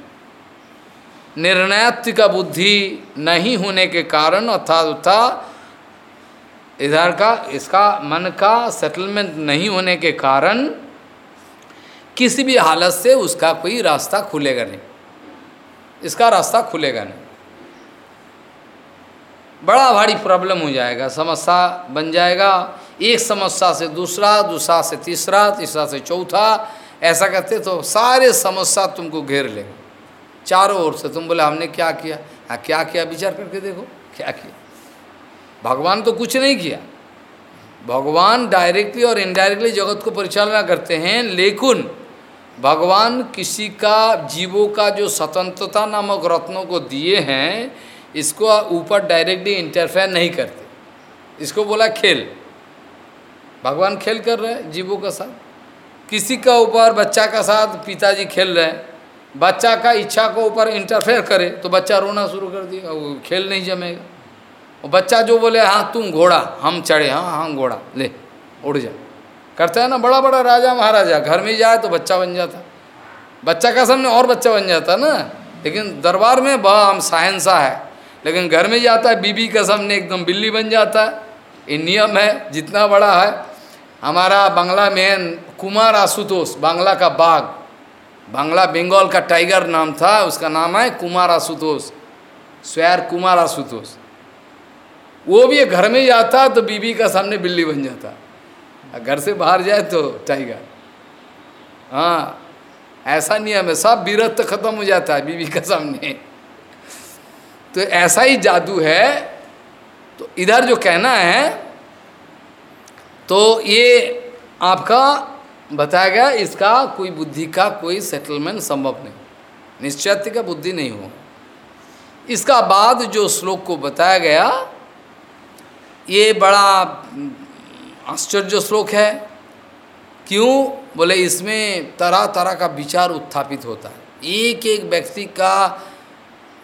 निर्णयात्व का बुद्धि नहीं होने के कारण अर्थात अर्थात इधर का, इसका, मन का सेटलमेंट नहीं होने के कारण किसी भी हालत से उसका कोई रास्ता खुलेगा नहीं। इसका रास्ता खुलेगा नहीं। बड़ा भारी प्रॉब्लम हो जाएगा, समस्या बन जाएगा। एक समस्या से दूसरा दूसरा से तीसरा तीसरा से चौथा, ऐसा करते तो सारे समस्या तुमको घेर लेगा। चारों ओर से। तुम बोले, हमने क्या किया? हाँ क्या किया? विचार करके देखो, क्या किया? भगवान तो कुछ नहीं किया। भगवान डायरेक्टली और इनडायरेक्टली जगत को परिचालना करते हैं, लेकिन भगवान किसी का, जीवों का जो स्वतंत्रता नामक रत्नों को दिए हैं, इसको ऊपर डायरेक्टली इंटरफेयर नहीं करते। इसको बोला खेल। भगवान खेल कर रहे हैं जीवों का साथ। किसी का ऊपर, बच्चा का साथ, पिताजी खेल रहे हैं। बच्चा का इच्छा को ऊपर इंटरफेयर करे तो बच्चा रोना शुरू कर दिया वो खेल नहीं जमेगा। और बच्चा जो बोले हाँ तुम घोड़ा, हम चढ़े हाँ हाँ घोड़ा, ले, उड़ जा। करता है ना बड़ा बड़ा राजा महाराजा, घर में जाए तो बच्चा बन जाता। बच्चा का सामने और बच्चा बन जाता ना। लेकिन दरबार में बह हम साहनसा है। लेकिन घर में जाता है, बीबी का सामने एकदम बिल्ली बन जाता है। ये नियम है, जितना बड़ा है। हमारा बांग्ला में कुमार आशुतोष, बांग्ला का बाघ। बांग्ला बंगाल का टाइगर नाम था, उसका नाम है कुमार आशुतोष, स्वैर कुमार आशुतोष। वो भी घर में जाता तो बीबी का सामने बिल्ली बन जाता। घर से बाहर जाए तो टाइगर हाँ ऐसा नियम है सब वीरत्व खत्म हो जाता है बीबी का सामने। तो ऐसा ही जादू है। तो इधर जो कहना है तो ये आपका बताया गया, इसका कोई बुद्धि का कोई सेटलमेंट संभव नहीं। निश्चय का बुद्धि नहीं हो। इसका बाद जो श्लोक को बताया गया, ये बड़ा आश्चर्य श्लोक है। क्यों? बोले, इसमें तरह तरह का विचार उत्थापित होता है। एक एक व्यक्ति का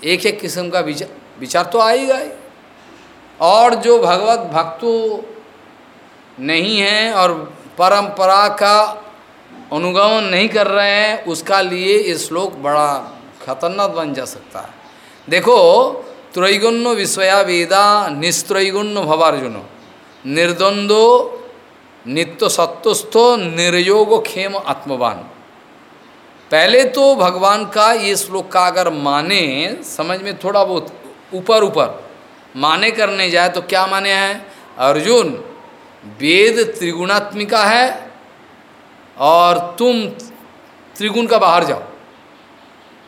एक एक किस्म का विचार विचार तो आएगा ही। और जो भगवत भक्तों नहीं है और परंपरा का अनुगमन नहीं कर रहे हैं, उसका लिए ये श्लोक बड़ा खतरनाक बन जा सकता है। देखो, त्रैगुण्य विषया वेदा, निस्त्रैगुण्य भवार्जुन। निर्द्वंदो, नित्य सत्वस्थो निर्योग खेम आत्मवान। पहले तो भगवान का ये श्लोक का अगर माने, समझ में थोड़ा बहुत ऊपर ऊपर माने करने जाए तो क्या माने हैं? अर्जुन वेद त्रिगुणात्मिका है और तुम त्रिगुण का बाहर जाओ।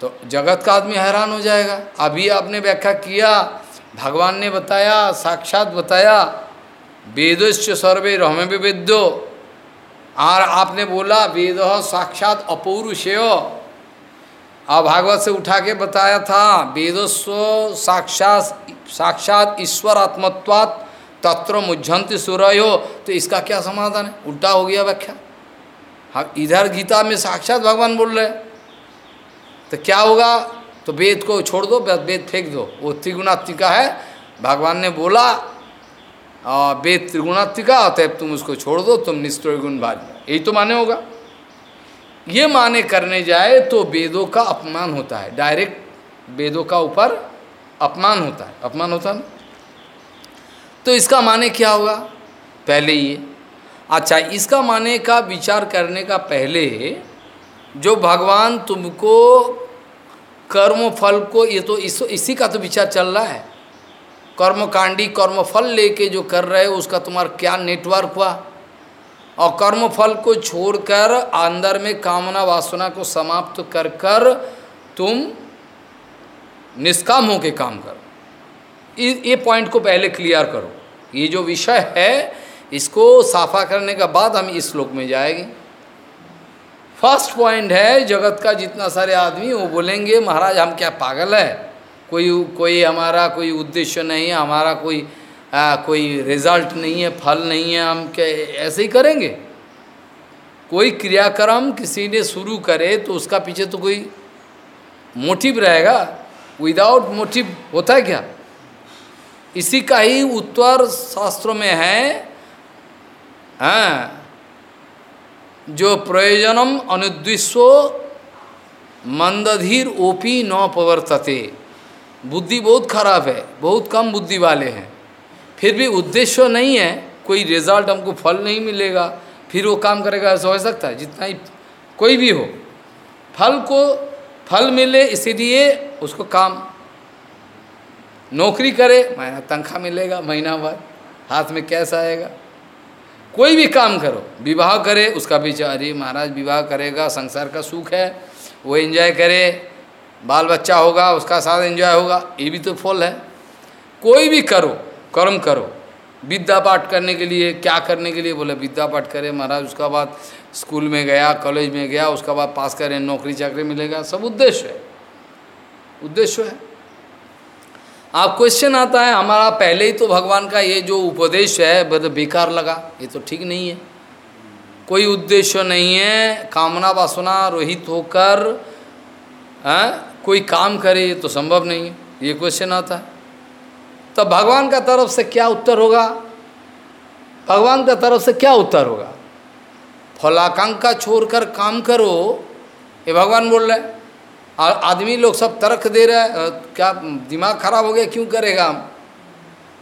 तो जगत का आदमी हैरान हो जाएगा। अभी आपने व्याख्या किया, भगवान ने बताया, साक्षात बताया, वेदोश्च सर्वे रहमे वेद्यो और आपने बोला, वेद साक्षात अपौरुषेय। और भागवत से उठा के बताया था, वेदस्व साक्षात साक्षात ईश्वर आत्मत्वात् तत्र मुझंत सुरयो। तो इसका क्या समाधान है? उल्टा हो गया व्याख्या। हम इधर गीता में साक्षात भगवान बोल रहे तो क्या होगा? तो वेद को छोड़ दो वेद फेंक दो। वो त्रिगुणात्मिका है। भगवान ने बोला वेद त्रिगुणात्मिका, अतएव तुम उसको छोड़ दो, तुम निस्त्रिगुण भाज यही तो माने होगा। ये माने करने जाए तो वेदों का अपमान होता है। डायरेक्ट वेदों का ऊपर अपमान होता है। अपमान होता है तो इसका माने क्या होगा? पहले ये। अच्छा इसका माने का विचार करने का पहले जो भगवान तुमको कर्म फल को ये तो इस, इसी का तो विचार चल रहा है। कर्मकांडी कर्मफल लेके जो कर रहे हो उसका तुम्हारा क्या नेटवर्क हुआ? और कर्मफल को छोड़कर अंदर में कामना वासना को समाप्त कर कर तुम निष्काम हो के काम करो। ये पॉइंट को पहले क्लियर करो। ये जो विषय है इसको साफा करने के बाद हम इस श्लोक में जाएँगे। फ़र्स्ट पॉइंट है जगत का जितना सारे आदमी वो बोलेंगे महाराज हम क्या पागल है? कोई कोई हमारा कोई उद्देश्य नहीं है हमारा कोई आ, कोई रिज़ल्ट नहीं है फल नहीं है हम क्या ऐसे ही करेंगे? कोई क्रियाक्रम किसी ने शुरू करे तो उसका पीछे तो कोई मोटिव रहेगा। विदाउट मोटिव होता है क्या? इसी का ही उत्तर शास्त्रों में है हाँ जो प्रयोजनम अनुद्विश्व मंदधीर ओपी न पवर्तते बुद्धि बहुत खराब है, बहुत कम बुद्धि वाले हैं। फिर भी उद्देश्य नहीं है, कोई रिज़ल्ट हमको फल नहीं मिलेगा, फिर वो काम करेगा, ऐसा हो सकता है, जितना ही कोई भी हो। फल को, फल मिले इसीलिए उसको काम नौकरी करे, महीना तनख्वाह मिलेगा, महीना भर हाथ में कैसा आएगा। कोई भी काम करो, विवाह करे, उसका विचार अरे महाराज विवाह करेगा, संसार का सुख है, वो एंजॉय करे बाल बच्चा होगा, उसका साथ एंजॉय होगा, ये भी तो फल है। कोई भी करो, कर्म करो, विद्या पाठ करने के लिए, क्या करने के लिए, बोले विद्या पाठ करे, महाराज उसका बाद स्कूल में गया कॉलेज में गया, उसका बाद पास करें नौकरी चाकरी मिलेगा, सब उद्देश्य है। उद्देश्य है। आप क्वेश्चन आता है हमारा पहले ही तो भगवान का ये जो उपदेश है बद बेकार लगा ये तो ठीक नहीं है। कोई उद्देश्य नहीं है कामना वासना रोहित होकर आ, कोई काम करे ये तो संभव नहीं है ये क्वेश्चन आता है। तो भगवान का तरफ़ से क्या उत्तर होगा? भगवान का तरफ़ से क्या उत्तर होगा? फलाकांक्षा छोड़कर काम करो ये भगवान बोल रहे हैं। और आदमी लोग सब तर्क दे रहे हैं क्या दिमाग खराब हो गया, क्यों करेगा हम?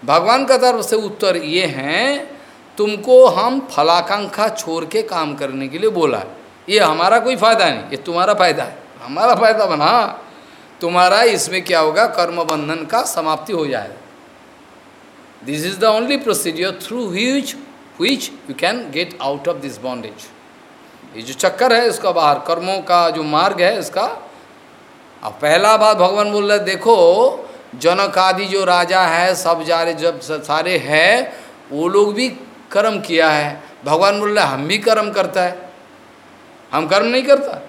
भगवान का तरफ़ से उत्तर ये हैं, तुमको हम फलाकांक्षा छोड़ के काम करने के लिए बोला है। ये हमारा कोई फ़ायदा नहीं, ये तुम्हारा फ़ायदा है। हमारा फ़ायदा बना। तुम्हारा इसमें क्या होगा कर्म बंधन का समाप्ति हो जाएगा। This is the only procedure through huge which you can get out of this bondage ये जो चक्कर है, इसका बाहर कर्मों का जो मार्ग है, इसका अब पहला बात भगवान बोल रहे, देखो जनक आदि जो राजा है, सब जारे, जब सारे हैं, वो लोग भी कर्म किया है। भगवान बोल रहे, हम भी कर्म करता है। हम कर्म नहीं करता।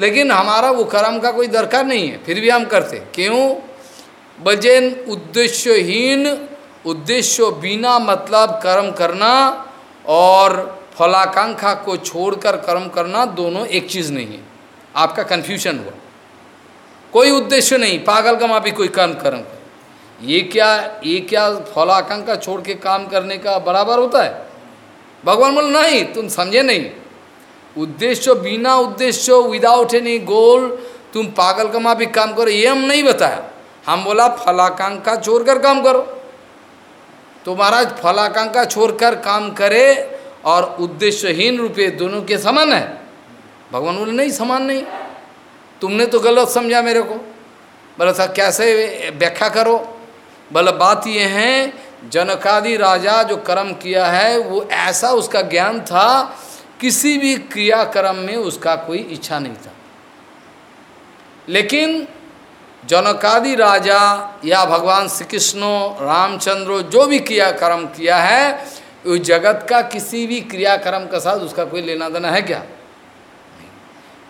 लेकिन हमारा वो कर्म का कोई दरकार नहीं है, फिर भी हम करते। क्यों? बजेन उद्देश्यहीन, उद्देश्य बिना मतलब कर्म करना और फलाकांक्षा को छोड़कर कर्म करना दोनों एक चीज़ नहीं है। आपका कन्फ्यूज़न हुआ। कोई उद्देश्य नहीं, पागल का माफ़ी कोई काम कर्म कर। ये क्या ये क्या फलाकांक्षा छोड़ के काम करने का बराबर होता है? भगवान बोले, नहीं, तुम समझे नहीं। उद्देश्य बिना उद्देश्य विदाउट एनी गोल तुम पागल का माफ़ी काम करो, ये हम नहीं बताया। हम बोला फलाकांक्षा छोड़कर काम करो। तो महाराज फलाकांक्षा छोड़कर काम करे और उद्देश्यहीन रूपे दोनों के समान है। भगवान बोले, नहीं, समान नहीं। तुमने तो गलत समझा मेरे को। बोला था कैसे व्याख्या करो? बल, बात ये है, जनकादि राजा जो कर्म किया है, वो ऐसा उसका ज्ञान था, किसी भी क्रियाक्रम में उसका कोई इच्छा नहीं था। लेकिन जनकादि राजा या भगवान श्री कृष्ण रामचंद्र, जो भी क्रियाक्रम किया है, उस जगत का किसी भी क्रियाक्रम के साथ उसका कोई लेना देना है क्या?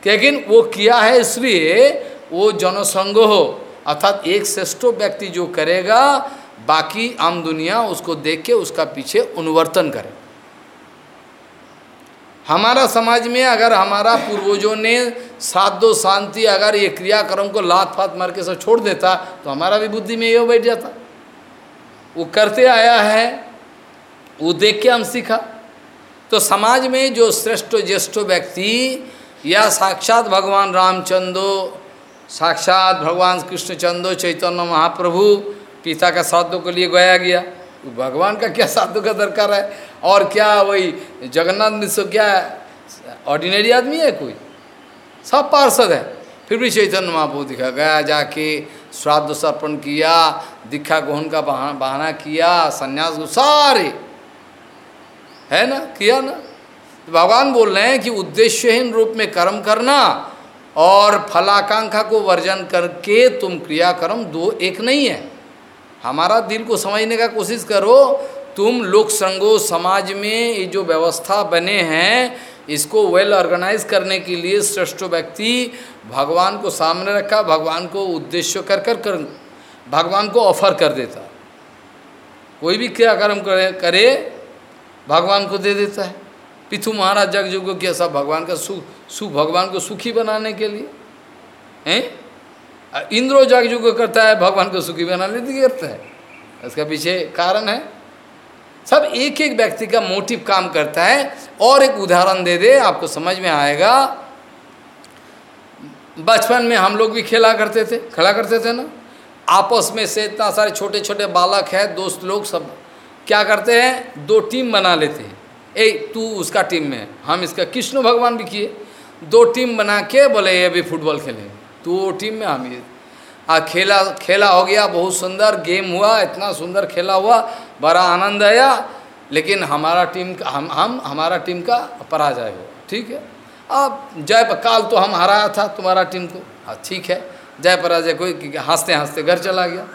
लेकिन वो किया है इसलिए वो जनसंग हो। अर्थात एक श्रेष्ठ व्यक्ति जो करेगा, बाकी आम दुनिया उसको देख के उसका पीछे अनुवर्तन करे। हमारा समाज में अगर हमारा पूर्वजों ने साधो शांति, अगर ये क्रियाक्रम को लात फात मार के सब छोड़ देता तो हमारा भी बुद्धि में ये बैठ जाता। वो करते आया है, वो देख के हम सीखा। तो समाज में जो श्रेष्ठ, ज्येष्ठ व्यक्ति या साक्षात भगवान रामचंद्र साक्षात भगवान कृष्णचंद्र चैतन्य महाप्रभु, पिता का साधु के लिए गया गया। भगवान का क्या साधु का दरकार है? और क्या वही जगन्नाथ मिश्र क्या ऑर्डिनरी आदमी है कोई? सब पार्षद है। फिर भी चैतन्य महाप्रभु दिखा, गया जाके श्राद्ध सर्पण किया, दीक्षा ग्रहण का बहाना किया, संन्यास सारे। है ना? किया ना? तो भगवान बोल रहे हैं कि उद्देश्यहीन रूप में कर्म करना और फलाकांक्षा को वर्जन करके तुम क्रियाक्रम दो एक नहीं है। हमारा दिल को समझने का कोशिश करो, तुम लोक संगो समाज में ये जो व्यवस्था बने हैं, इसको वेल ऑर्गेनाइज करने के लिए श्रेष्ठ व्यक्ति भगवान को सामने रखा, भगवान को उद्देश्य कर कर कर भगवान को ऑफ़र कर देता। कोई भी क्रियाकर्म करे करे, भगवान को दे देता है। पिथु महाराज जग जुग किया सब भगवान का सुख सुख भगवान को सुखी बनाने के लिए? हैं? इंद्रो जग जुग करता है, भगवान को सुखी बनाने के लिए करता है। इसका पीछे कारण है। सब एक एक व्यक्ति का मोटिव काम करता है। और एक उदाहरण दे दे, आपको समझ में आएगा। बचपन में हम लोग भी खेला करते थे, खेला करते थे ना? आपस में से इतना सारे छोटे छोटे बालक है, दोस्त लोग सब। क्या करते हैं? दो टीम बना लेते हैं। ए तू उसका टीम में हम इसका कृष्ण भगवान भी किए। दो टीम बना के बोले ये भी फुटबॉल खेलेंगे। तो वो टीम में हम ये आ खेला खेला हो गया बहुत सुंदर गेम हुआ इतना सुंदर खेला हुआ बड़ा आनंद आया। लेकिन हमारा टीम का हम हम हमारा टीम का पराजय हो। ठीक है? अब जय काल तो हम हराया था तुम्हारा टीम को। हाँ ठीक है। जय पराजय कोई हँसते हँसते घर चला गया।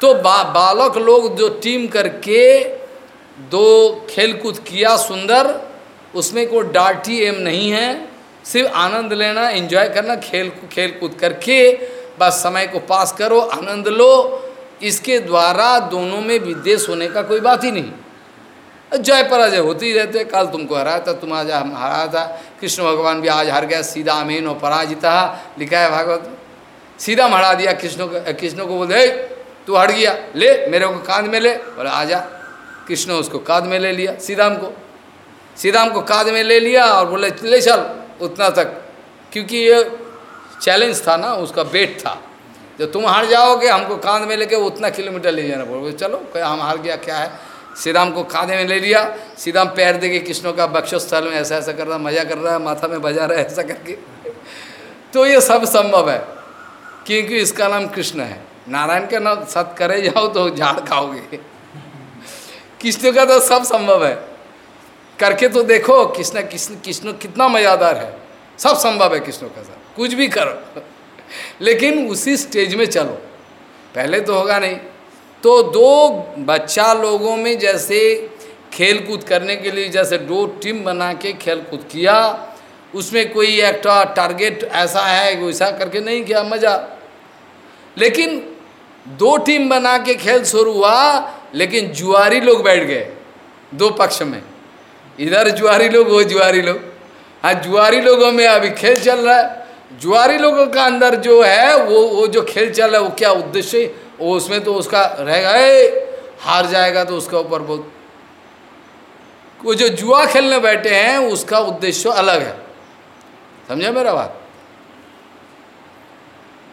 तो बा, बालक लोग जो टीम करके दो खेल कूद किया सुंदर, उसमें कोई डार्टी एम नहीं है। सिर्फ़ आनंद लेना एंजॉय करना, खेल खेल कूद करके बस समय को पास करो, आनंद लो। इसके द्वारा दोनों में विद्वेष होने का कोई बात ही नहीं। जय पराजय होते ही रहते कल तुमको हराया था, तुम आज हराया था। कृष्ण भगवान भी आज हार गया, सीधा अमीन और पराजिता लिखा है भागवत। सीधा हरा दिया, कृष्ण को कृष्ण को बोले तू हट गया, ले, मेरे को कांध में ले। बोले, आ जा। कृष्ण उसको कांध में ले लिया? सीधाम को। सीधाम को काद में ले लिया और बोले, ले चल। उतना तक। क्योंकि ये चैलेंज था ना, उसका बेट था। जो तुम हार जाओगे, हमको कांध में लेके उतना किलोमीटर ले जाना पड़ोगे। चलो हम हार गया, क्या है? श्रीराम को कांधे में ले लिया। श्रीराम पैर दे के कृष्णों का बक्षस्थल में ऐसा ऐसा कर रहा मज़ा कर रहा है, माथा में बजा रहा है, ऐसा करके। तो ये सब संभव है, क्योंकि इसका नाम कृष्ण है। नारायण का नाम सत करे जाओ तो झाड़ खाओगे। कृष्ण का तो सब संभव है। करके तो देखो कृष्ण कृष्ण कृष्ण कितना मजादार है। सब संभव है कृष्ण का साथ कुछ भी करो। लेकिन उसी स्टेज में चलो। पहले तो होगा नहीं। तो दो बच्चा लोगों में जैसे खेल कूद करने के लिए, जैसे दो टीम बना के खेल कूद किया, उसमें कोई एक टारगेट ऐसा है, वैसा करके नहीं किया, मज़ा। लेकिन दो टीम बना के खेल शुरू हुआ, लेकिन जुआरी लोग बैठ गए दो पक्ष में। इधर जुआरी लोग, वो जुआरी लोग। हाँ जुआरी लोगों में अभी खेल चल रहा है। जुआरी लोगों का अंदर जो है, वो वो जो खेल चल रहा है, वो क्या उद्देश्य वो उसमें तो उसका रहेगा। हार जाएगा तो उसका ऊपर बहुत वो जो जुआ खेलने बैठे हैं, उसका उद्देश्य अलग है। समझे मेरा बात?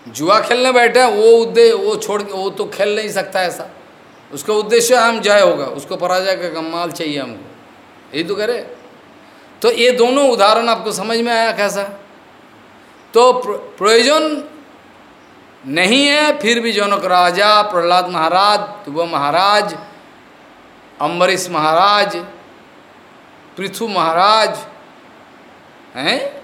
जुआ खेलने बैठे वो उद्देश्य वो छोड़ वो तो खेल नहीं सकता ऐसा। उसका उद्देश्य हम जय होगा, उसको पराजय का कमाल चाहिए हमको। यही तो करे। तो ये दोनों उदाहरण आपको समझ में आया कैसा? तो प्रयोजन नहीं है, फिर भी जनक राजा, प्रहलाद महाराज, ध्रुव महाराज, अम्बरीश महाराज, पृथु महाराज, हैं?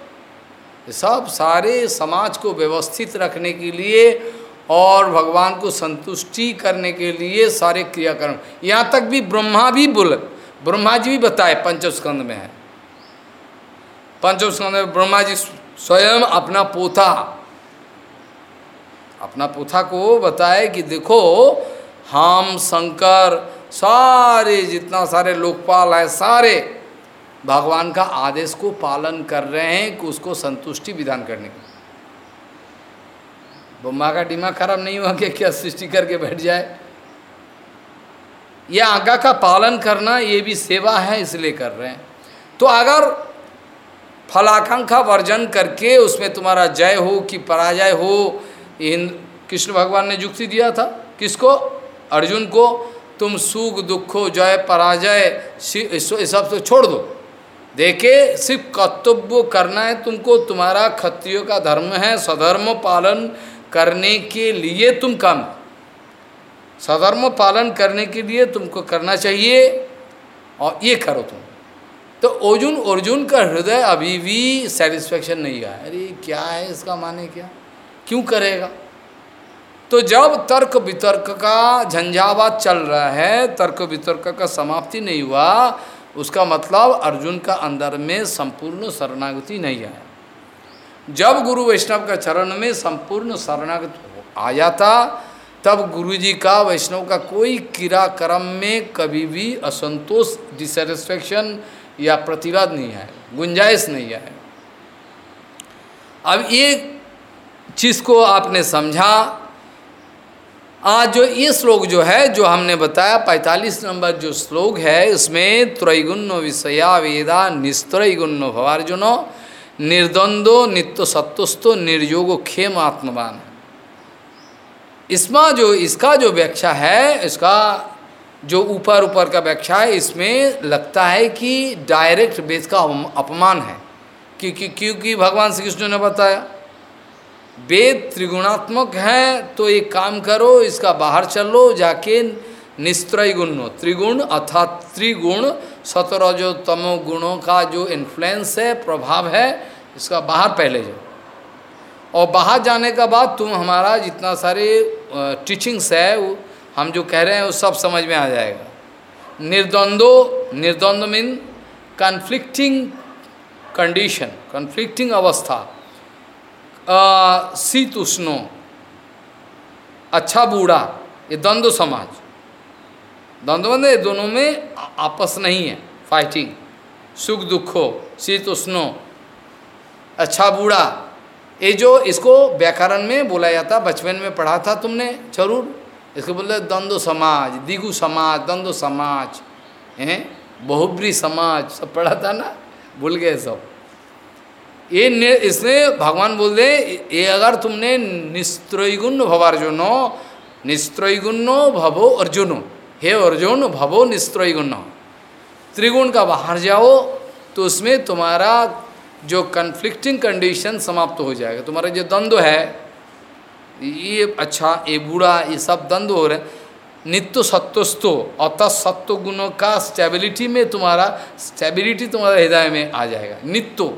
सब सारे समाज को व्यवस्थित रखने के लिए और भगवान को संतुष्टि करने के लिए सारे क्रियाकर्म। यहाँ तक भी ब्रह्मा भी बोल। ब्रह्मा जी भी बताए, पंचस्कंद में है। पंचस्कंद में ब्रह्मा जी स्वयं अपना पोथा अपना पोथा को बताए कि देखो, हम, शंकर, सारे जितना सारे लोकपाल है, सारे भगवान का आदेश को पालन कर रहे हैं कि उसको संतुष्टि विधान करने की। ब्रह्मा का दिमाग खराब नहीं हुआ कि क्या सृष्टि करके बैठ जाए? यह आज्ञा का पालन करना, ये भी सेवा है, इसलिए कर रहे हैं। तो अगर फलाकांक्षा वर्जन करके उसमें तुम्हारा जय हो कि पराजय हो, इन कृष्ण भगवान ने युक्ति दिया था, किसको? अर्जुन को। तुम सुख, दुखो, जय, पराजय सब तो छोड़ दो। देखे सिर्फ़ कर्तव्य करना है तुमको, तुम्हारा क्षत्रियो का धर्म है सधर्म पालन करने के लिए तुम काम सधर्म पालन करने के लिए तुमको करना चाहिए और ये करो तुम। तो अर्जुन अर्जुन का हृदय अभी भी सेटिस्फेक्शन नहीं आया। अरे, क्या है इसका माने क्या? क्यों करेगा? तो जब तर्क वितर्क का झंझावात चल रहा है, तर्क वितर्क का समाप्ति नहीं हुआ उसका मतलब अर्जुन का अंदर में संपूर्ण शरणागति नहीं आया। जब गुरु वैष्णव का चरण में संपूर्ण शरणागति आया था, तब गुरु जी का, वैष्णव का कोई क्रिया कर्म में कभी भी असंतोष डिसटिस्फैक्शन या प्रतिवाद नहीं है गुंजाइश नहीं है अब ये चीज़ को आपने समझा आज जो ये श्लोक जो है, जो हमने बताया, पैंतालीस नंबर जो श्लोक है, इसमें त्रैगुण्य विषया वेदा निस्त्रैगुण्य भवार्जुनो, निर्द्वंदो नित्य सत्वस्तो निर्योगो खेम आत्मवान इसमें जो, इसका जो व्याख्या है, इसका जो ऊपर ऊपर का व्याख्या है, इसमें लगता है कि डायरेक्ट वेद का अपमान है। क्योंकि क्योंकि भगवान श्री कृष्ण ने बताया वेद त्रिगुणात्मक है तो एक काम करो, इसका बाहर चलो, जाके निस्त्रय गुण। त्रिगुण अर्थात त्रिगुण सतरजो तमो गुणों का जो इन्फ्लुएंस है, प्रभाव है, इसका बाहर पहले जाओ। और बाहर जाने का बाद तुम हमारा जितना सारे टीचिंग्स है, वो हम जो कह रहे हैं, वो सब समझ में आ जाएगा। निर्द्वंदो, निर्द्वंद मीन कन्फ्लिक्टिंग कंडीशन कन्फ्लिक्टिंग अवस्था। शीत उष्णो अच्छा बूढ़ा, ये द्वंद्व समाज। द्वंद्व बंद दोनों में आपस नहीं है फाइटिंग सुख दुखो शीत उष्णो अच्छा बूढ़ा। ये जो इसको व्याकरण में बोला जाता, बचपन में पढ़ा था तुमने, ज़रूर। इसको बोलते द्वंद्व समाज, दिगु समाज, द्वंद्व समाज, हैं? बहुब्री समाज, सब पढ़ा था ना? भूल गए सब। ये इसने भगवान बोल दे ये अगर तुमने निस्त्रैगुण भवार्जुनो, निस्त्रैगुण्यो भवो अर्जुनो, हे अर्जुन, भवो निस्त्रैगुण त्रिगुण का बाहर जाओ तो उसमें तुम्हारा जो कन्फ्लिक्टिंग कंडीशन समाप्त हो जाएगा। तुम्हारा जो द्वंद्व है, ये अच्छा ये बुरा, ये सब द्वंद्व हो रहे नित्य सत्वस्तो, अतः सत्व गुणों का स्टेबिलिटी में तुम्हारा स्टेबिलिटी तुम्हारा हृदय में आ जाएगा। नित्य।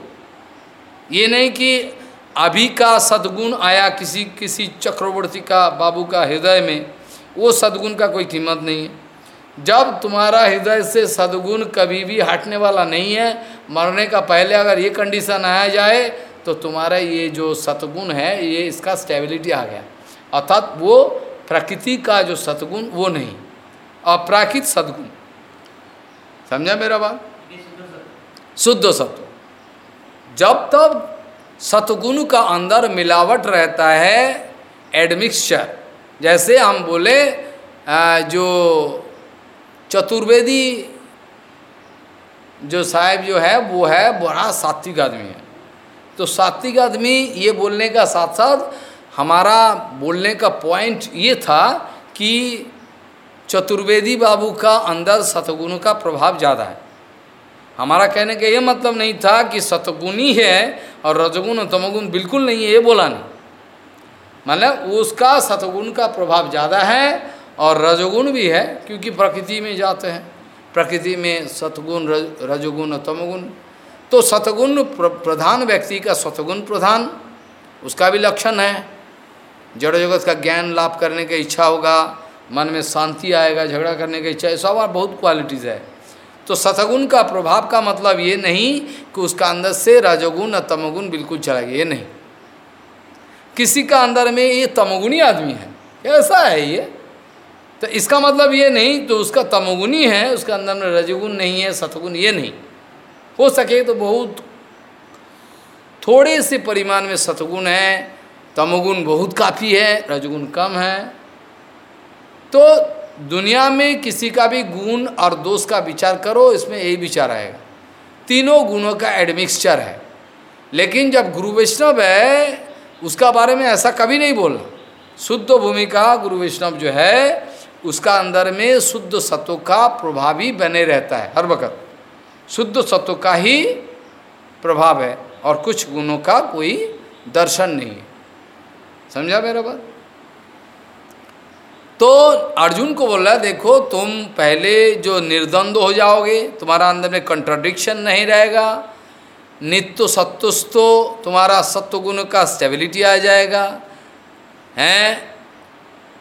ये नहीं कि अभी का सदगुण आया किसी किसी चक्रवर्ती का बाबू का हृदय में वो सदगुण का कोई कीमत नहीं है। जब तुम्हारा हृदय से सदगुण कभी भी हटने वाला नहीं है मरने का पहले अगर ये कंडीशन आया जाए तो तुम्हारा ये जो सतगुण है ये इसका स्टेबिलिटी आ गया। अर्थात वो प्रकृति का जो सतगुण वो नहीं। अप्राकृत सदगुण। समझा मेरा बात? शुद्ध सत्व। जब तब सतगुण का अंदर मिलावट रहता है एडमिक्सचर जैसे हम बोले जो चतुर्वेदी जो साहेब जो है, वो है बड़ा सात्विक आदमी है। तो सात्विक आदमी ये बोलने का साथ साथ हमारा बोलने का पॉइंट ये था कि चतुर्वेदी बाबू का अंदर सतगुण का प्रभाव ज़्यादा है। हमारा कहने का ये मतलब नहीं था कि सतगुणी है और रजगुण और तमगुण बिल्कुल नहीं है, ये बोला नहीं। मतलब उसका सतगुण का प्रभाव ज़्यादा है और रजोगुण भी है, क्योंकि प्रकृति में जाते हैं। प्रकृति में सतगुण रजगुण और तमगुण। तो सतगुण प्रधान व्यक्ति का सतगुण प्रधान, उसका भी लक्षण है। जड़ जगत का ज्ञान लाभ करने की इच्छा होगा, मन में शांति आएगा, झगड़ा करने की इच्छा सब बहुत क्वालिटीज़ है। तो सतगुण का प्रभाव का मतलब ये नहीं कि उसका अंदर से रजोगुण और तमगुण बिल्कुल चला गया, ये नहीं। किसी का अंदर में ये तमगुणी आदमी है, ऐसा है ये। तो इसका मतलब ये नहीं तो उसका तमगुणी है, उसका अंदर में रजगुण नहीं है, सतगुण ये नहीं। हो सके तो बहुत, थोड़े से परिमाण में सतगुण है, तमगुण बहुत काफ़ी है, रजगुण कम है। तो दुनिया में किसी का भी गुण और दोष का विचार करो, इसमें यही विचार आएगा। तीनों गुणों का एडमिक्सचर है। लेकिन जब गुरु वैष्णव है, उसका बारे में ऐसा कभी नहीं बोलना। शुद्ध भूमिका गुरु वैष्णव जो है, उसका अंदर में शुद्ध सत्व का प्रभाव ही बने रहता है, हर वक्त। शुद्ध सत्व का ही प्रभाव है और कुछ गुणों का कोई दर्शन नहीं है। समझा मेरा बात? तो अर्जुन को बोल रहा है देखो, तुम पहले जो निर्द्वंद हो जाओगे, तुम्हारा अंदर में कंट्राडिक्शन नहीं रहेगा। नित्य सत्वस्तो तुम्हारा सत्व गुण का स्टेबिलिटी आ जाएगा। हैं?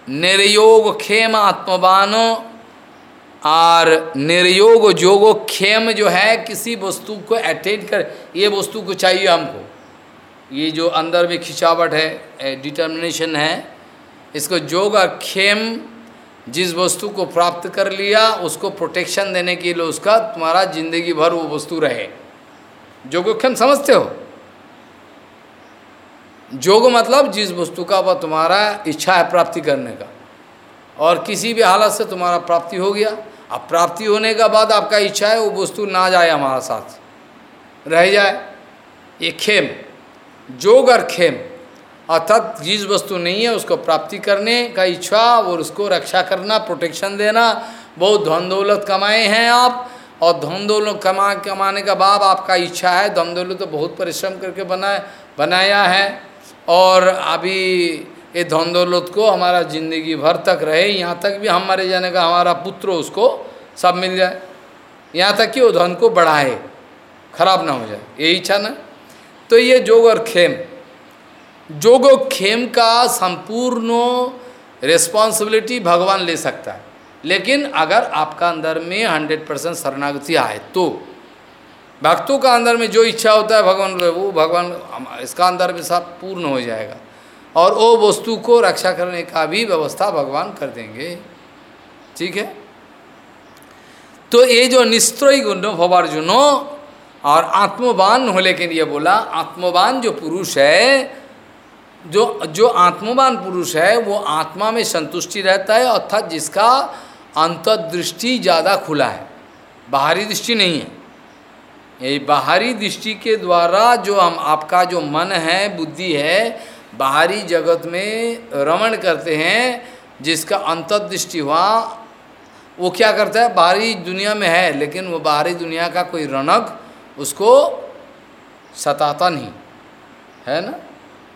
निर्योग खेम आत्मवान और निर्योग जोगो खेम जो है, किसी वस्तु को अटेंड कर, ये वस्तु को चाहिए हमको। ये जो अंदर में खिंचावट है डिटर्मिनेशन है इसको जोग और खेम जिस वस्तु को प्राप्त कर लिया, उसको प्रोटेक्शन देने के लिए उसका तुम्हारा ज़िंदगी भर वो वस्तु रहे। जोगोक्षम समझते हो? जोग मतलब जिस वस्तु का वह तुम्हारा इच्छा है प्राप्ति करने का। और किसी भी हालत से तुम्हारा प्राप्ति हो गया। अब प्राप्ति होने के बाद आपका इच्छा है वो वस्तु ना जाए हमारा साथ। रह जाए। ये खेम। जोग और खेम। अर्थात जिस वस्तु नहीं है, उसको प्राप्ति करने का इच्छा और उसको रक्षा करना प्रोटेक्शन देना, बहुत धन दौलत कमाए हैं आप। और धन दौलत कमा, कमाने का बाद आपका इच्छा है धन दौलत तो बहुत परिश्रम करके बनाए, बनाया है। और अभी ये धन दौलत को हमारा ज़िंदगी भर तक रहे, यहाँ तक भी हम मरे जाने का हमारा पुत्र उसको सब मिल जाए। यहाँ तक कि वो धन को बढ़ाए, खराब ना हो जाए यही इच्छा ना। तो ये जोग और खेम। जोग और खेम का संपूर्ण रिस्पॉन्सिबिलिटी भगवान ले सकता है। लेकिन अगर आपका अंदर में हंड्रेड परसेंट शरणागति आए तो भक्तों का अंदर में जो इच्छा होता है भगवान वो भगवान इसका अंदर में सब पूर्ण हो जाएगा। और वो वस्तु को रक्षा करने का भी व्यवस्था भगवान कर देंगे। ठीक है? तो ये जो निस्त्रोई गुणो, भवार्जुनो और आत्मवान हो लेकिन ये बोला, आत्मवान जो पुरुष है जो जो आत्मवान पुरुष है, वो आत्मा में संतुष्टि रहता है, अर्थात जिसका अंतर्दृष्टि ज़्यादा खुला है। बाहरी दृष्टि नहीं है। ये बाहरी दृष्टि के द्वारा जो हम, आपका जो मन है, बुद्धि है, बाहरी जगत में रमण करते हैं, जिसका अंतर्दृष्टि हुआ, वो क्या करता है? बाहरी दुनिया में है, लेकिन वो बाहरी दुनिया का कोई रनक उसको सताता नहीं। है ना?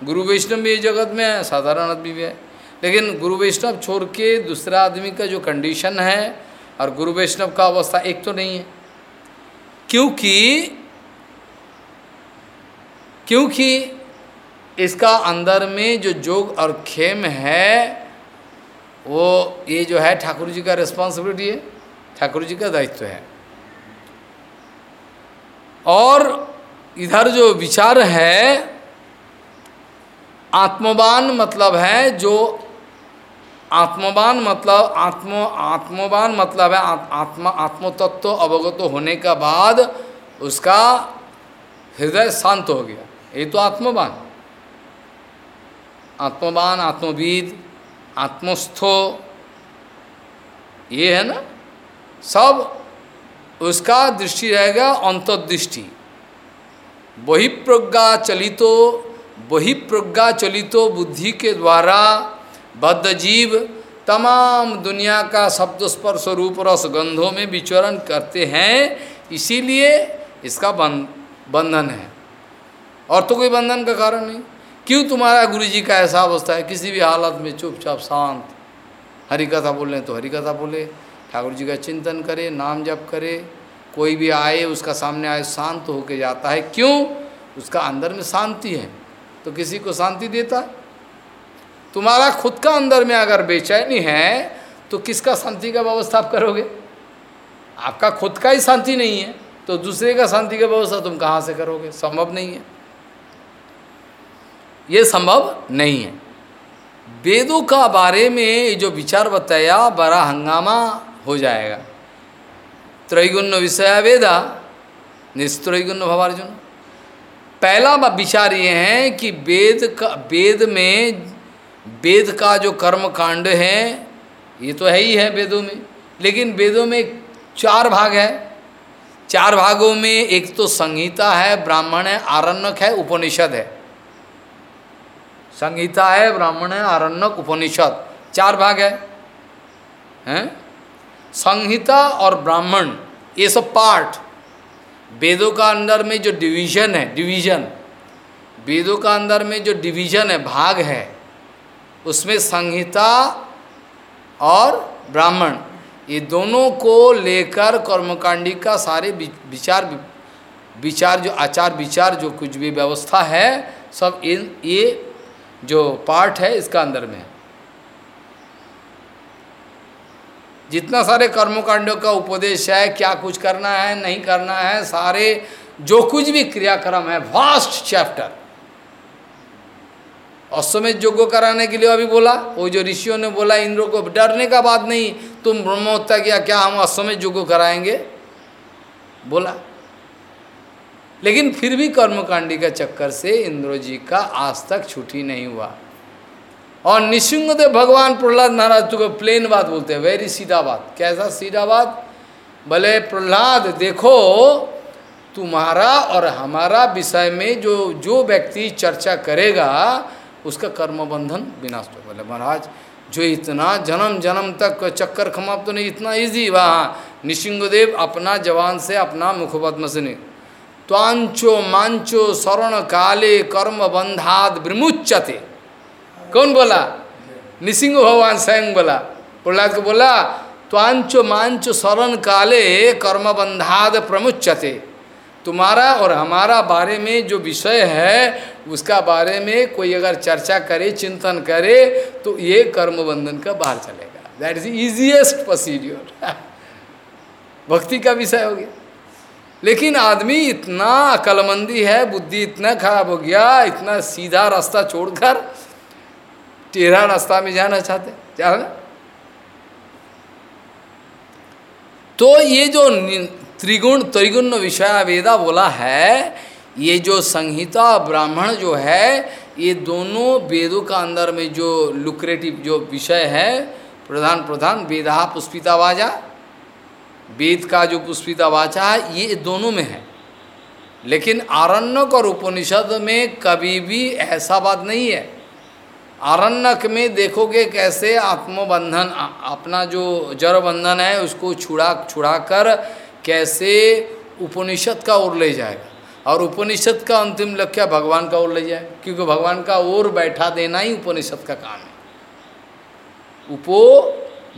गुरु वैष्णव भी जगत में है, साधारण आदमी भी है। लेकिन गुरु वैष्णव छोड़ के दूसरा आदमी का जो कंडीशन है, और गुरु वैष्णव का अवस्था एक तो नहीं है। क्योंकि क्योंकि इसका अंदर में जो जोग और खेम है, वो ये जो है ठाकुर जी का रिस्पॉन्सिबिलिटी है, ठाकुर जी का दायित्व है। और इधर जो विचार है आत्मवान मतलब है जो आत्मवान मतलब आत्म, आत्मवान मतलब है आत्मा, आत्मतत्व अवगत होने के बाद उसका हृदय शांत हो गया। ये तो आत्मवान। आत्मवान आत्मविद आत्मस्थो, ये है ना? सब उसका दृष्टि रहेगा अंतर्दृष्टि। बहिप्रज्ञा चलितो बहिप्रज्ञा चलितो बुद्धि के द्वारा बद्ध जीव तमाम दुनिया का शब्द स्पर्श रूप रस गंधों में विचरण करते हैं, इसीलिए इसका बंधन है। और तो कोई बंधन का कारण नहीं। क्यों तुम्हारा गुरु जी का ऐसा अवस्था है? किसी भी हालत में चुपचाप शांत। हरी कथा बोल रहे तो हरी कथा बोले। ठाकुर जी का चिंतन करे, नाम जप करे। कोई भी आए, उसका सामने आए, शांत होके जाता है। क्यों? उसका अंदर में शांति है। तो किसी को शांति देता? तुम्हारा खुद का अंदर में अगर बेचैनी है तो किसका शांति का व्यवस्था आप करोगे? आपका खुद का ही शांति नहीं है तो दूसरे का शांति का व्यवस्था तुम कहाँ से करोगे? संभव नहीं है। ये संभव नहीं है। वेदों का बारे में जो विचार बताया, बड़ा हंगामा हो जाएगा। त्रैगुण्य विषय वेदा, निस्त्रैगुण्य भवार्जुन। पहला विचार ये है कि वेद का, वेद में, वेद का जो कर्म कांड है, ये तो है ही है वेदों में। लेकिन वेदों में चार भाग है। चार भागों में एक तो संहिता है, ब्राह्मण है, आरण्यक है, उपनिषद है। संहिता है, ब्राह्मण है, आरण्यक, उपनिषद। चार भाग है। हैं? संहिता और ब्राह्मण, ये सब पार्ट वेदों का अंदर में जो डिवीज़न है डिवीज़न वेदों का अंदर में जो डिवीज़न है, भाग है, उसमें संहिता और ब्राह्मण, ये दोनों को लेकर कर्मकांडी का सारे विचार विचार जो, आचार विचार जो कुछ भी व्यवस्था है, सब इन, ये जो पार्ट है, इसका अंदर में। जितना सारे कर्मकांडों का उपदेश है, क्या कुछ करना है, नहीं करना है, सारे जो कुछ भी क्रियाक्रम है वास्ट चैप्टर अश्वमेध योग्य कराने के लिए अभी बोला, वो जो ऋषियों ने बोला, इंद्र को डरने का बात नहीं, तुम ब्रह्मोत्ता किया, क्या हम अश्वमेध योग्य कराएँगे? बोला। लेकिन फिर भी कर्मकांडी का चक्कर से इंद्र जी का आज तक छुट्टी नहीं हुआ। और निशिंगदेव भगवान प्रहलाद महाराज तुको प्लेन बात बोलते हैं वेरी सीधा बात। कैसा सीधा बात? भले प्रहलाद, देखो, तुम्हारा और हमारा विषय में जो जो व्यक्ति चर्चा करेगा, उसका कर्म बंधन विनाश तो बोले, महाराज, जो इतना जन्म जन्म तक चक्कर खमाप तो नहीं, इतना इजी वहाँ निशिंगदेव अपना जवान से अपना मुखपद्म से नहीं। त्वांचो, मांचो शरण काले कर्म बंधाद विमुच्यते। कौन बोला? निसिंह भगवान स्वयं बोला। प्रहलाद को बोला, त्वांचो मांचो शरण काले कर्म बंधाद प्रमुच्यते। तुम्हारा और हमारा बारे में जो विषय है, उसका बारे में कोई अगर चर्चा करे, चिंतन करे तो ये कर्म बंधन का बाहर चलेगा। दैट इज़ इजिएस्ट प्रोसीड्योर भक्ति का विषय हो गया। लेकिन आदमी इतना अकलमंदी है, बुद्धि इतना खराब हो गया, इतना सीधा रास्ता छोड़कर टेढ़ा रास्ता में जाना चाहते क्या ना तो ये जो त्रिगुण त्रिगुण विषय वेदा बोला है, ये जो संहिता ब्राह्मण जो है, ये दोनों वेदों का अंदर में जो लुक्रेटिव जो विषय है, प्रधान प्रधान, वेदा पुष्पिता वाजा वेद का जो पुष्पिता वाचा है, ये दोनों में है। लेकिन आरण्यक और उपनिषद में कभी भी ऐसा बात नहीं है। आरण्यक में देखोगे कैसे आत्मबंधन अपना जो जड़ बंधन है उसको छुड़ा छुड़ा कर कैसे उपनिषद का ओर ले जाएगा। और उपनिषद का अंतिम लक्ष्य भगवान का ओर ले जाए, क्योंकि भगवान का ओर बैठा देना ही उपनिषद का काम है। उपो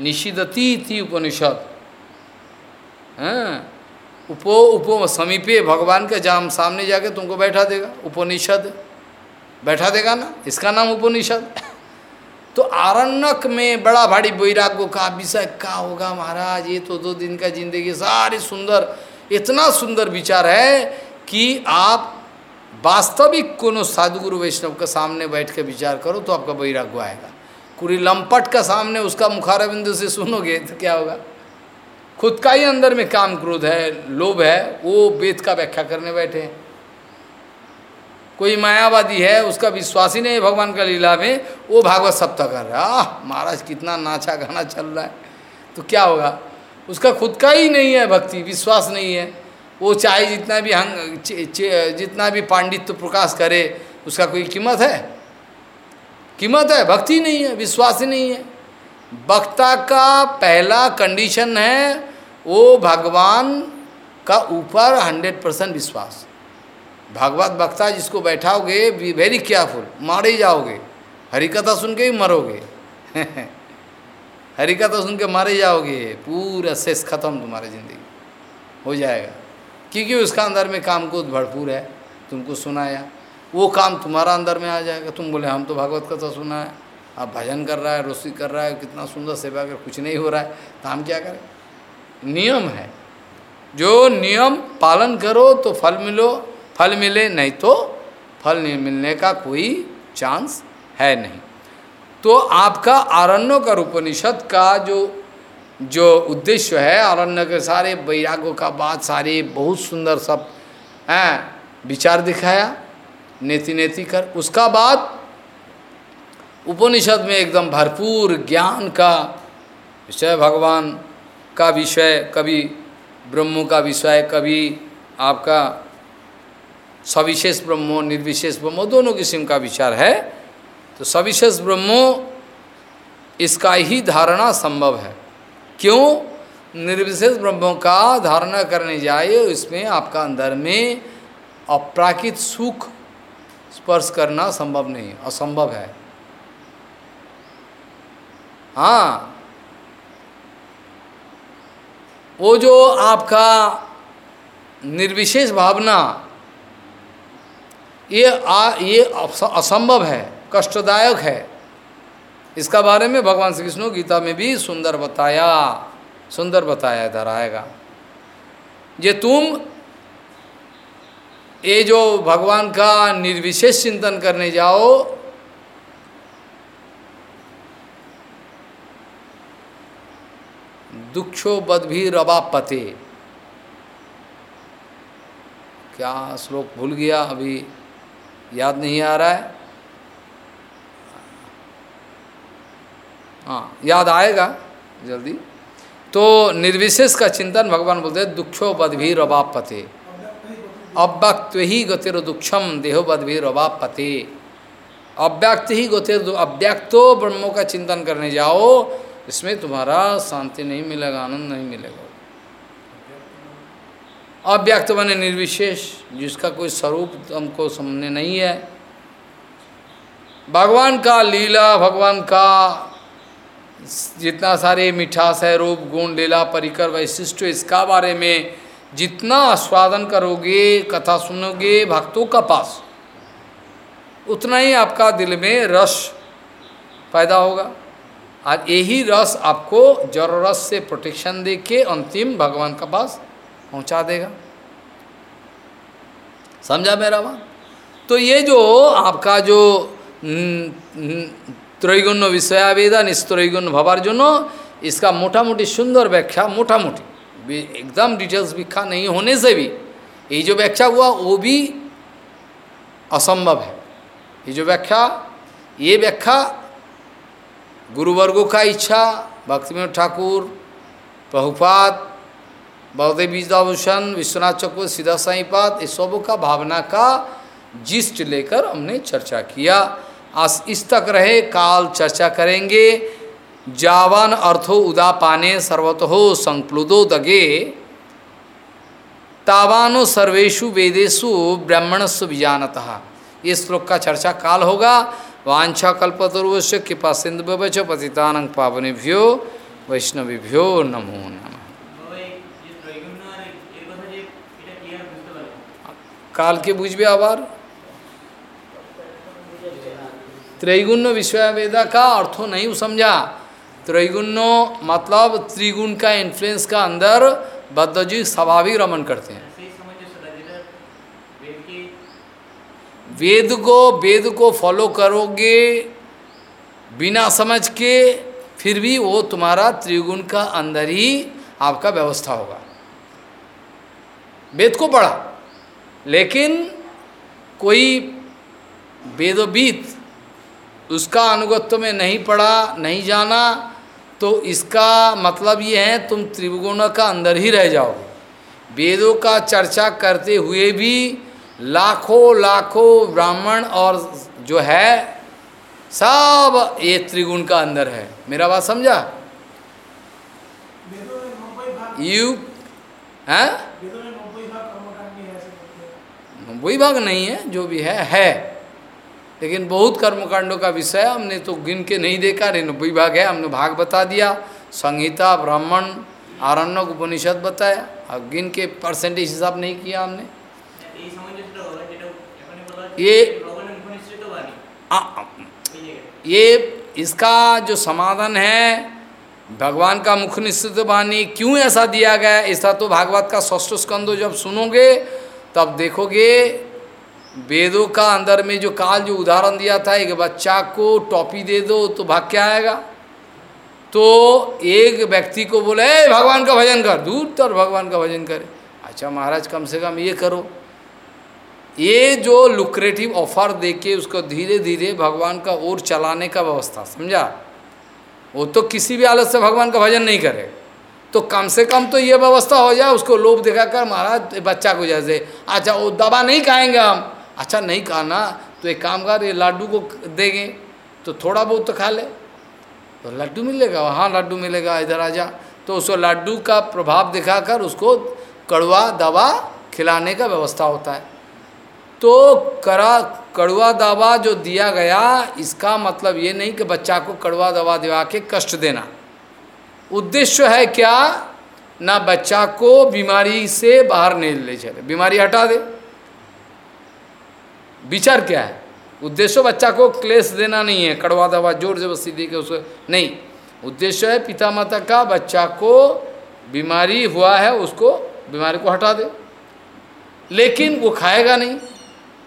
निषिदती थी उपनिषद। हाँ उपो उपो समीपे भगवान के जाम सामने जाके तुमको बैठा देगा, उपनिषद। बैठा देगा ना, इसका नाम उपनिषद। तो आरण्यक में बड़ा भारी वैराग्य का विषय क्या होगा महाराज, ये तो दो दिन का ज़िंदगी, सारी सुंदर, इतना सुंदर विचार है कि आप वास्तविक कोनो साधुगुरु वैष्णव के सामने बैठ के विचार करो तो आपका वैराग्य आएगा। पूरी लंपट का सामने उसका मुखारा बिंदु से सुनोगे तो क्या होगा? खुद का ही अंदर में काम क्रोध है, लोभ है, वो वेद का व्याख्या करने बैठे हैं। कोई मायावादी है, उसका विश्वास ही नहीं भगवान का लीला में, वो भागवत सप्ताह कर रहा है। आह, महाराज कितना नाचा गाना चल रहा है। तो क्या होगा? उसका खुद का ही नहीं है भक्ति, विश्वास नहीं है। वो चाहे जितना भी हंग जितना भी पांडित्य प्रकाश करे, उसका कोई कीमत है? कीमत है, भक्ति नहीं है, विश्वास ही नहीं है। वक्ता का पहला कंडीशन है, वो भगवान का ऊपर हंड्रेड परसेंट विश्वास। भागवत वक्ता जिसको बैठाओगे बी वेरी केयरफुल मारे जाओगे। हरिकथा सुन के ही मरोगे। हरिकथा सुन के मारे जाओगे। पूरा शेष खत्म तुम्हारी ज़िंदगी। हो जाएगा। क्योंकि उसका अंदर में काम को भरपूर है। तुमको सुनाया। वो काम तुम्हारा अंदर में आ जाएगा। तुम बोले, हम तो भागवत कथा सुना है। आप भजन कर रहा है रोसी कर रहा है, कितना सुंदर सेवा कर, कुछ नहीं हो रहा है। तो हम क्या करें? नियम है। जो नियम पालन करो तो फल मिलो। फल मिले, नहीं तो फल नहीं मिलने का कोई चांस है नहीं। तो आपका आरण्य का उपनिषद का जो जो उद्देश्य है, आरण्य के सारे वैरागों का बात, सारे बहुत सुंदर सब, हैं, विचार दिखाया नेति नेति कर, उसका बाद उपनिषद में एकदम भरपूर ज्ञान का विषय, भगवान का विषय, कभी ब्रह्मों का विषय, कभी आपका सविशेष ब्रह्मो, निर्विशेष ब्रह्मो, दोनों किस्म का विचार है। तो सविशेष ब्रह्मो, इसका ही धारणा संभव है। क्यों? निर्विशेष ब्रह्मों का धारणा करने जाए इसमें आपका अंदर में अपराकित सुख स्पर्श करना संभव नहीं, असंभव है। हाँ। वो जो आपका निर्विशेष भावना ये आ, ये असंभव है, कष्टदायक है। इसका बारे में भगवान श्री कृष्ण गीता में भी सुंदर बताया सुंदर बताया इधर आएगा ये तुम, ये जो भगवान का निर्विशेष चिंतन करने जाओ दुक्षो बदभी रवा पते क्या श्लोक भूल गया अभी? याद नहीं आ रहा है? हाँ याद आएगा जल्दी। तो निर्विशेष का चिंतन भगवान बोलते हैं दुक्षो बदभी रवाप पते अव्यक्त ही गतिर दुक्षम देहो बदभी रवाप पते अव्यक्त ही गतिर अव्यक्तो ब्रह्मों का चिंतन करने जाओ, इसमें तुम्हारा शांति नहीं मिलेगा, आनंद नहीं मिलेगा। अव्यक्त बने निर्विशेष, जिसका कोई स्वरूप हमको सामने नहीं है। भगवान का लीला, भगवान का जितना सारे मिठास है, रूप, गुण, लीला, परिकर वैशिष्ट इसका बारे में जितना आस्वादन करोगे, कथा सुनोगे, भक्तों का पास, उतना ही आपका दिल में रस पैदा होगा। और यही रस आपको जड़ रस से प्रोटेक्शन दे के अंतिम भगवान का पास पहुँचा देगा। समझा मेरा बात? तो ये जो आपका जो त्रैगुण्य विषयावेदन इस त्रैगुण्य भवार्जुनो इसका मोटा मोटी सुंदर व्याख्या मोटा मोटी एकदम डिटेल्स व्याख्या नहीं होने से भी ये जो व्याख्या हुआ वो भी असंभव है। ये जो व्याख्या ये व्याख्या गुरुवर्गों का इच्छा भक्तिविनोद ठाकुर प्रभुपात बौद्धे बीजाभूषण विश्वनाथ चक्र, सीधा साईपात इस सबों का भावना का जिस्ट लेकर हमने चर्चा किया। आज इस तक रहे, काल चर्चा करेंगे। जावान अर्थो उदापाने सर्वतो संप्लुदो दगे। तावानो सर्वेशु वेदेशु ब्राह्मणस्व बीजानतः ये श्लोक का चर्चा काल होगा। वांछा कल्पतरुवश्य कृपा सिंधु पतितानंग पावनेभ्यो, वैष्णवीभ्यो नमो नम। কালকে বুঝবে আবার त्रैगुण्य विश्ववेदा का अर्थ नहीं समझा त्रैगुण्य मतलब त्रिगुण का इन्फ्लुएंस का अंदर बद्धजी स्वाभाविक रमन करते हैं वेद को वेद को फॉलो करोगे बिना समझ के फिर भी वो तुम्हारा त्रिगुण का अंदर ही आपका व्यवस्था होगा वेद को पढ़ा लेकिन कोई वेदोबीत उसका अनुगत्व में नहीं पढ़ा नहीं जाना तो इसका मतलब ये है तुम त्रिगुण का अंदर ही रह जाओगे वेदों का चर्चा करते हुए भी लाखों लाखों ब्राह्मण और जो है सब ये त्रिगुण का अंदर है। मेरा बात समझा? यू हैं? वही भाग नहीं है, जो भी है है। लेकिन बहुत कर्मकांडों का विषय, हमने तो गिन के नहीं देखा वही भाग है, हमने भाग बता दिया। संहिता, ब्राह्मण, आरण्य उपनिषद बताया अब गिन के परसेंटेज हिसाब नहीं किया हमने। ये ये इसका जो समाधान है, भगवान का मुख निश्चित वाणी, क्यों ऐसा दिया गया ऐसा तो भागवत का षष्ठ स्कंदो जब सुनोगे तब देखोगे वेदों का अंदर में जो काल, जो उदाहरण दिया था, एक बच्चा को टॉपी दे दो तो भाग क्या आएगा? तो एक व्यक्ति को बोले भगवान का भजन कर, दूर तर भगवान का भजन करे। अच्छा महाराज, कम से कम ये करो। ये जो लुक्रेटिव ऑफ़र देके उसको धीरे धीरे भगवान का ओर चलाने का व्यवस्था, समझा? वो तो किसी भी हालत से भगवान का भजन नहीं करे। तो कम से कम तो ये व्यवस्था हो जाए, उसको लोभ दिखाकर महाराज बच्चा को जैसे अच्छा वो दवा नहीं खाएँगे हम। अच्छा नहीं खाना तो एक काम कर, ये लड्डू को देंगे तो थोड़ा बहुत तो खा ले। तो लड्डू मिलेगा? हाँ लड्डू मिलेगा, इधर आ जा। तो उसको लड्डू का प्रभाव दिखाकर उसको कड़वा दवा खिलाने का व्यवस्था होता है। तो करा, कड़वा दवा जो दिया गया, इसका मतलब ये नहीं कि बच्चा को कड़वा दवा दिवा के कष्ट देना। उद्देश्य है क्या? ना बच्चा को बीमारी से बाहर नहीं ले चले बीमारी हटा दे। विचार क्या है? उद्देश्य बच्चा को क्लेश देना नहीं है। कड़वा दवा, ज़ोर ज़बरदस्ती दे के उसको नहीं। उद्देश्य है पिता माता का बच्चा को बीमारी हुआ है, उसको बीमारी को हटा दे। लेकिन वो खाएगा नहीं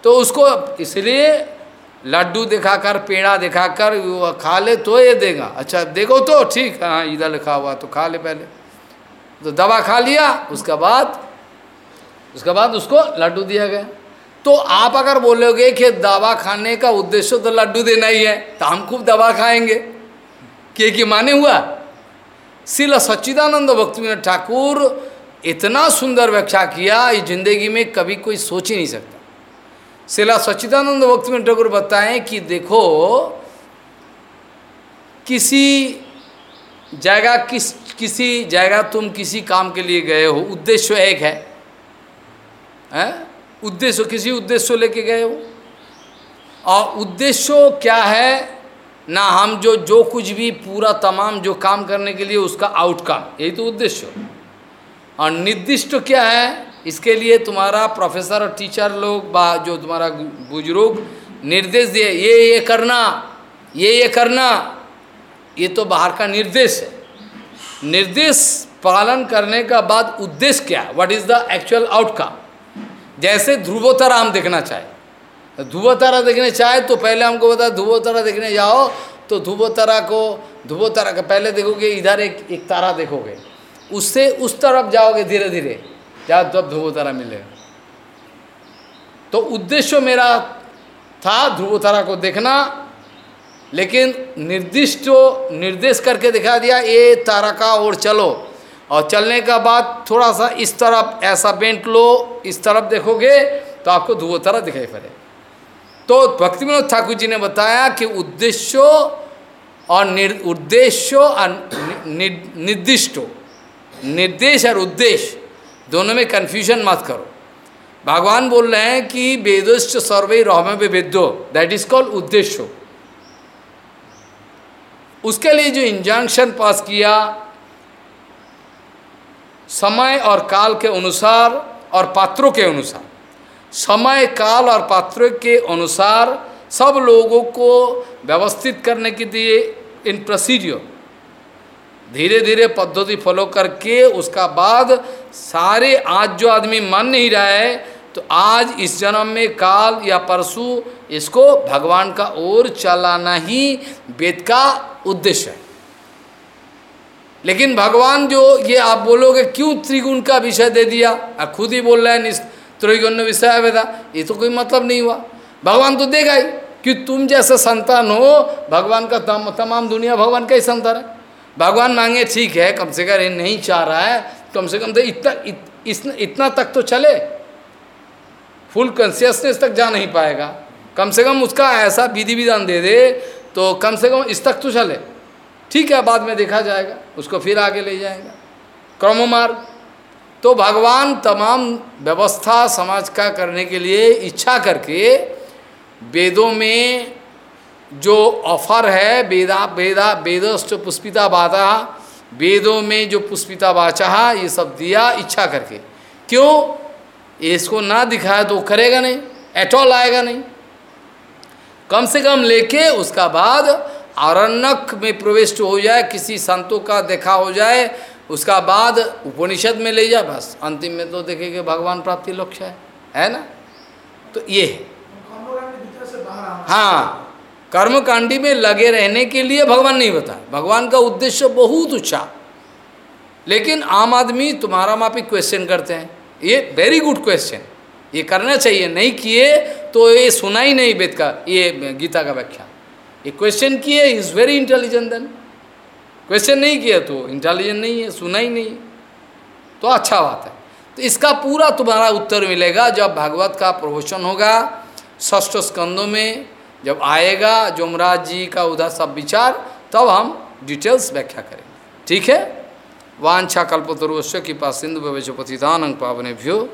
तो उसको इसलिए लड्डू दिखाकर, पेड़ा दिखाकर, वो खा ले तो ये देगा। अच्छा देखो तो ठीक, है हाँ इधर लिखा हुआ तो खा ले पहले। तो दवा खा लिया, उसके बाद उसके बाद उसको लड्डू दिया गया। तो आप अगर बोलोगे कि दवा खाने का उद्देश्य तो लड्डू देना ही है तो हम खूब दवा खाएँगे। के कि माने हुआ? शिल सच्चिदानंद भक्ति ठाकुर इतना सुंदर व्याख्या किया इस ज़िंदगी में कभी कोई सोच ही नहीं सकता। शिला सच्चिदानंद भक्ति में ठाकुर बताएँ कि देखो किसी जगह किस किसी जगह तुम किसी काम के लिए गए हो उद्देश्य एक है, है? उद्देश्य किसी उद्देश्य लेके गए हो और उद्देश्य क्या है ना हम जो जो कुछ भी पूरा तमाम जो काम करने के लिए उसका आउटकम यही तो उद्देश्य और निर्दिष्ट क्या है इसके लिए तुम्हारा प्रोफेसर और टीचर लोग, बा, जो तुम्हारा बुज़ुर्ग, निर्देश दिए, ये ये करना, ये ये करना। ये तो बाहर का निर्देश है। निर्देश पालन करने का बाद उद्देश्य क्या है? What is the actual outcome जैसे ध्रुवोतारा हम देखना चाहे। ध्रुवोतारा देखने चाहे तो पहले हमको बता ध्रुवोतारा देखने जाओ। तो ध्रुवोतारा को ध्रुवोतारा का पहले देखोगे, इधर एक एक तारा देखोगे। उससे उस तरफ़ जाओगे धीरे धीरे क्या जब ध्रुव तारा मिलेगा तो उद्देश्य मेरा था ध्रुव तारा को देखना, लेकिन निर्दिष्ट निर्देश करके दिखा दिया ये तारा का ओर चलो। और चलने का बाद थोड़ा सा इस तरफ़ ऐसा बेंट लो, इस तरफ़ देखोगे तो आपको ध्रुव तारा दिखाई पड़े। तो भक्ति विनोद ठाकुर जी ने बताया कि उद्देश्य और उद्देश्य और निर्दिष्ट, निर्देश और उद्देश्य दोनों में कन्फ्यूज़न मत करो। भगवान बोल रहे हैं कि वेदोश्च सर्वे रहमे वेदो दैट इज़ कॉल्ड उद्देश्य। उसके लिए जो इंजंक्शन पास किया, समय और काल के अनुसार और पात्रों के अनुसार। समय, काल और पात्रों के अनुसार सब लोगों को व्यवस्थित करने के लिए इन प्रोसीडियर धीरे धीरे पद्धति फॉलो करके उसका बाद सारे आज जो आदमी मान नहीं रहा है तो आज इस जन्म में काल या परसों इसको भगवान का ओर चलाना ही वेद का उद्देश्य है। लेकिन भगवान जो ये आप बोलोगे, क्यों त्रिगुण का विषय दे दिया? आप खुद ही बोल रहे हैं त्रिगुण विषय वेदा। ये तो कोई मतलब नहीं हुआ। भगवान तो देगा ही, कि तुम जैसे संतान हो, भगवान का तमाम दुनिया भगवान का ही संतान है। भगवान मांगे ठीक है कम से कम ये नहीं चाह रहा है कम से कम तो इतना इत, इतना, इतना तक तो चले। फुल कॉन्सियसनेस तक जा नहीं पाएगा। कम से कम उसका ऐसा विधि विधान दे दे तो कम से कम इस तक तो चले। ठीक है बाद में देखा जाएगा उसको फिर आगे ले जाएगा। क्रम मार्ग तो भगवान तमाम व्यवस्था समाज का करने के लिए इच्छा करके वेदों में जो ऑफ़र है वेदा वेदा वेदस्त पुष्पिता बाधा वेदों में जो पुष्पिता वाचा ये सब दिया इच्छा करके। क्यों? इसको ना दिखाया तो करेगा नहीं एटॉल आएगा नहीं। कम से कम लेके उसका बाद आरण्यक में प्रवेश हो जाए किसी संतों का देखा हो जाए उसका बाद उपनिषद में ले जाए बस। अंतिम में तो देखेंगे भगवान प्राप्ति लक्ष्य है है ना? तो ये है। हाँ। कर्मकांडी में लगे रहने के लिए भगवान नहीं बताया भगवान का उद्देश्य बहुत ऊँचा। लेकिन आम आदमी तुम्हारा मापी क्वेश्चन करते हैं। ये वेरी गुड क्वेश्चन ये करना चाहिए, नहीं किए तो ये सुना ही नहीं वेद का, ये गीता का व्याख्या। ये क्वेश्चन किए is very intelligent then question नहीं किया तो इंटेलिजेंट नहीं है सुना ही नहीं। तो अच्छा बात है। तो इसका पूरा तुम्हारा उत्तर मिलेगा जब भागवत का प्रवचन होगा ष्ठ स्कंदों में। जब आएगा जुमराज जी का उधर सब विचार, तब हम डिटेल्स व्याख्या करेंगे। ठीक है? वाछा कल्पतरुश्य की पास सिंधु पतितानंग पावने भ्यो।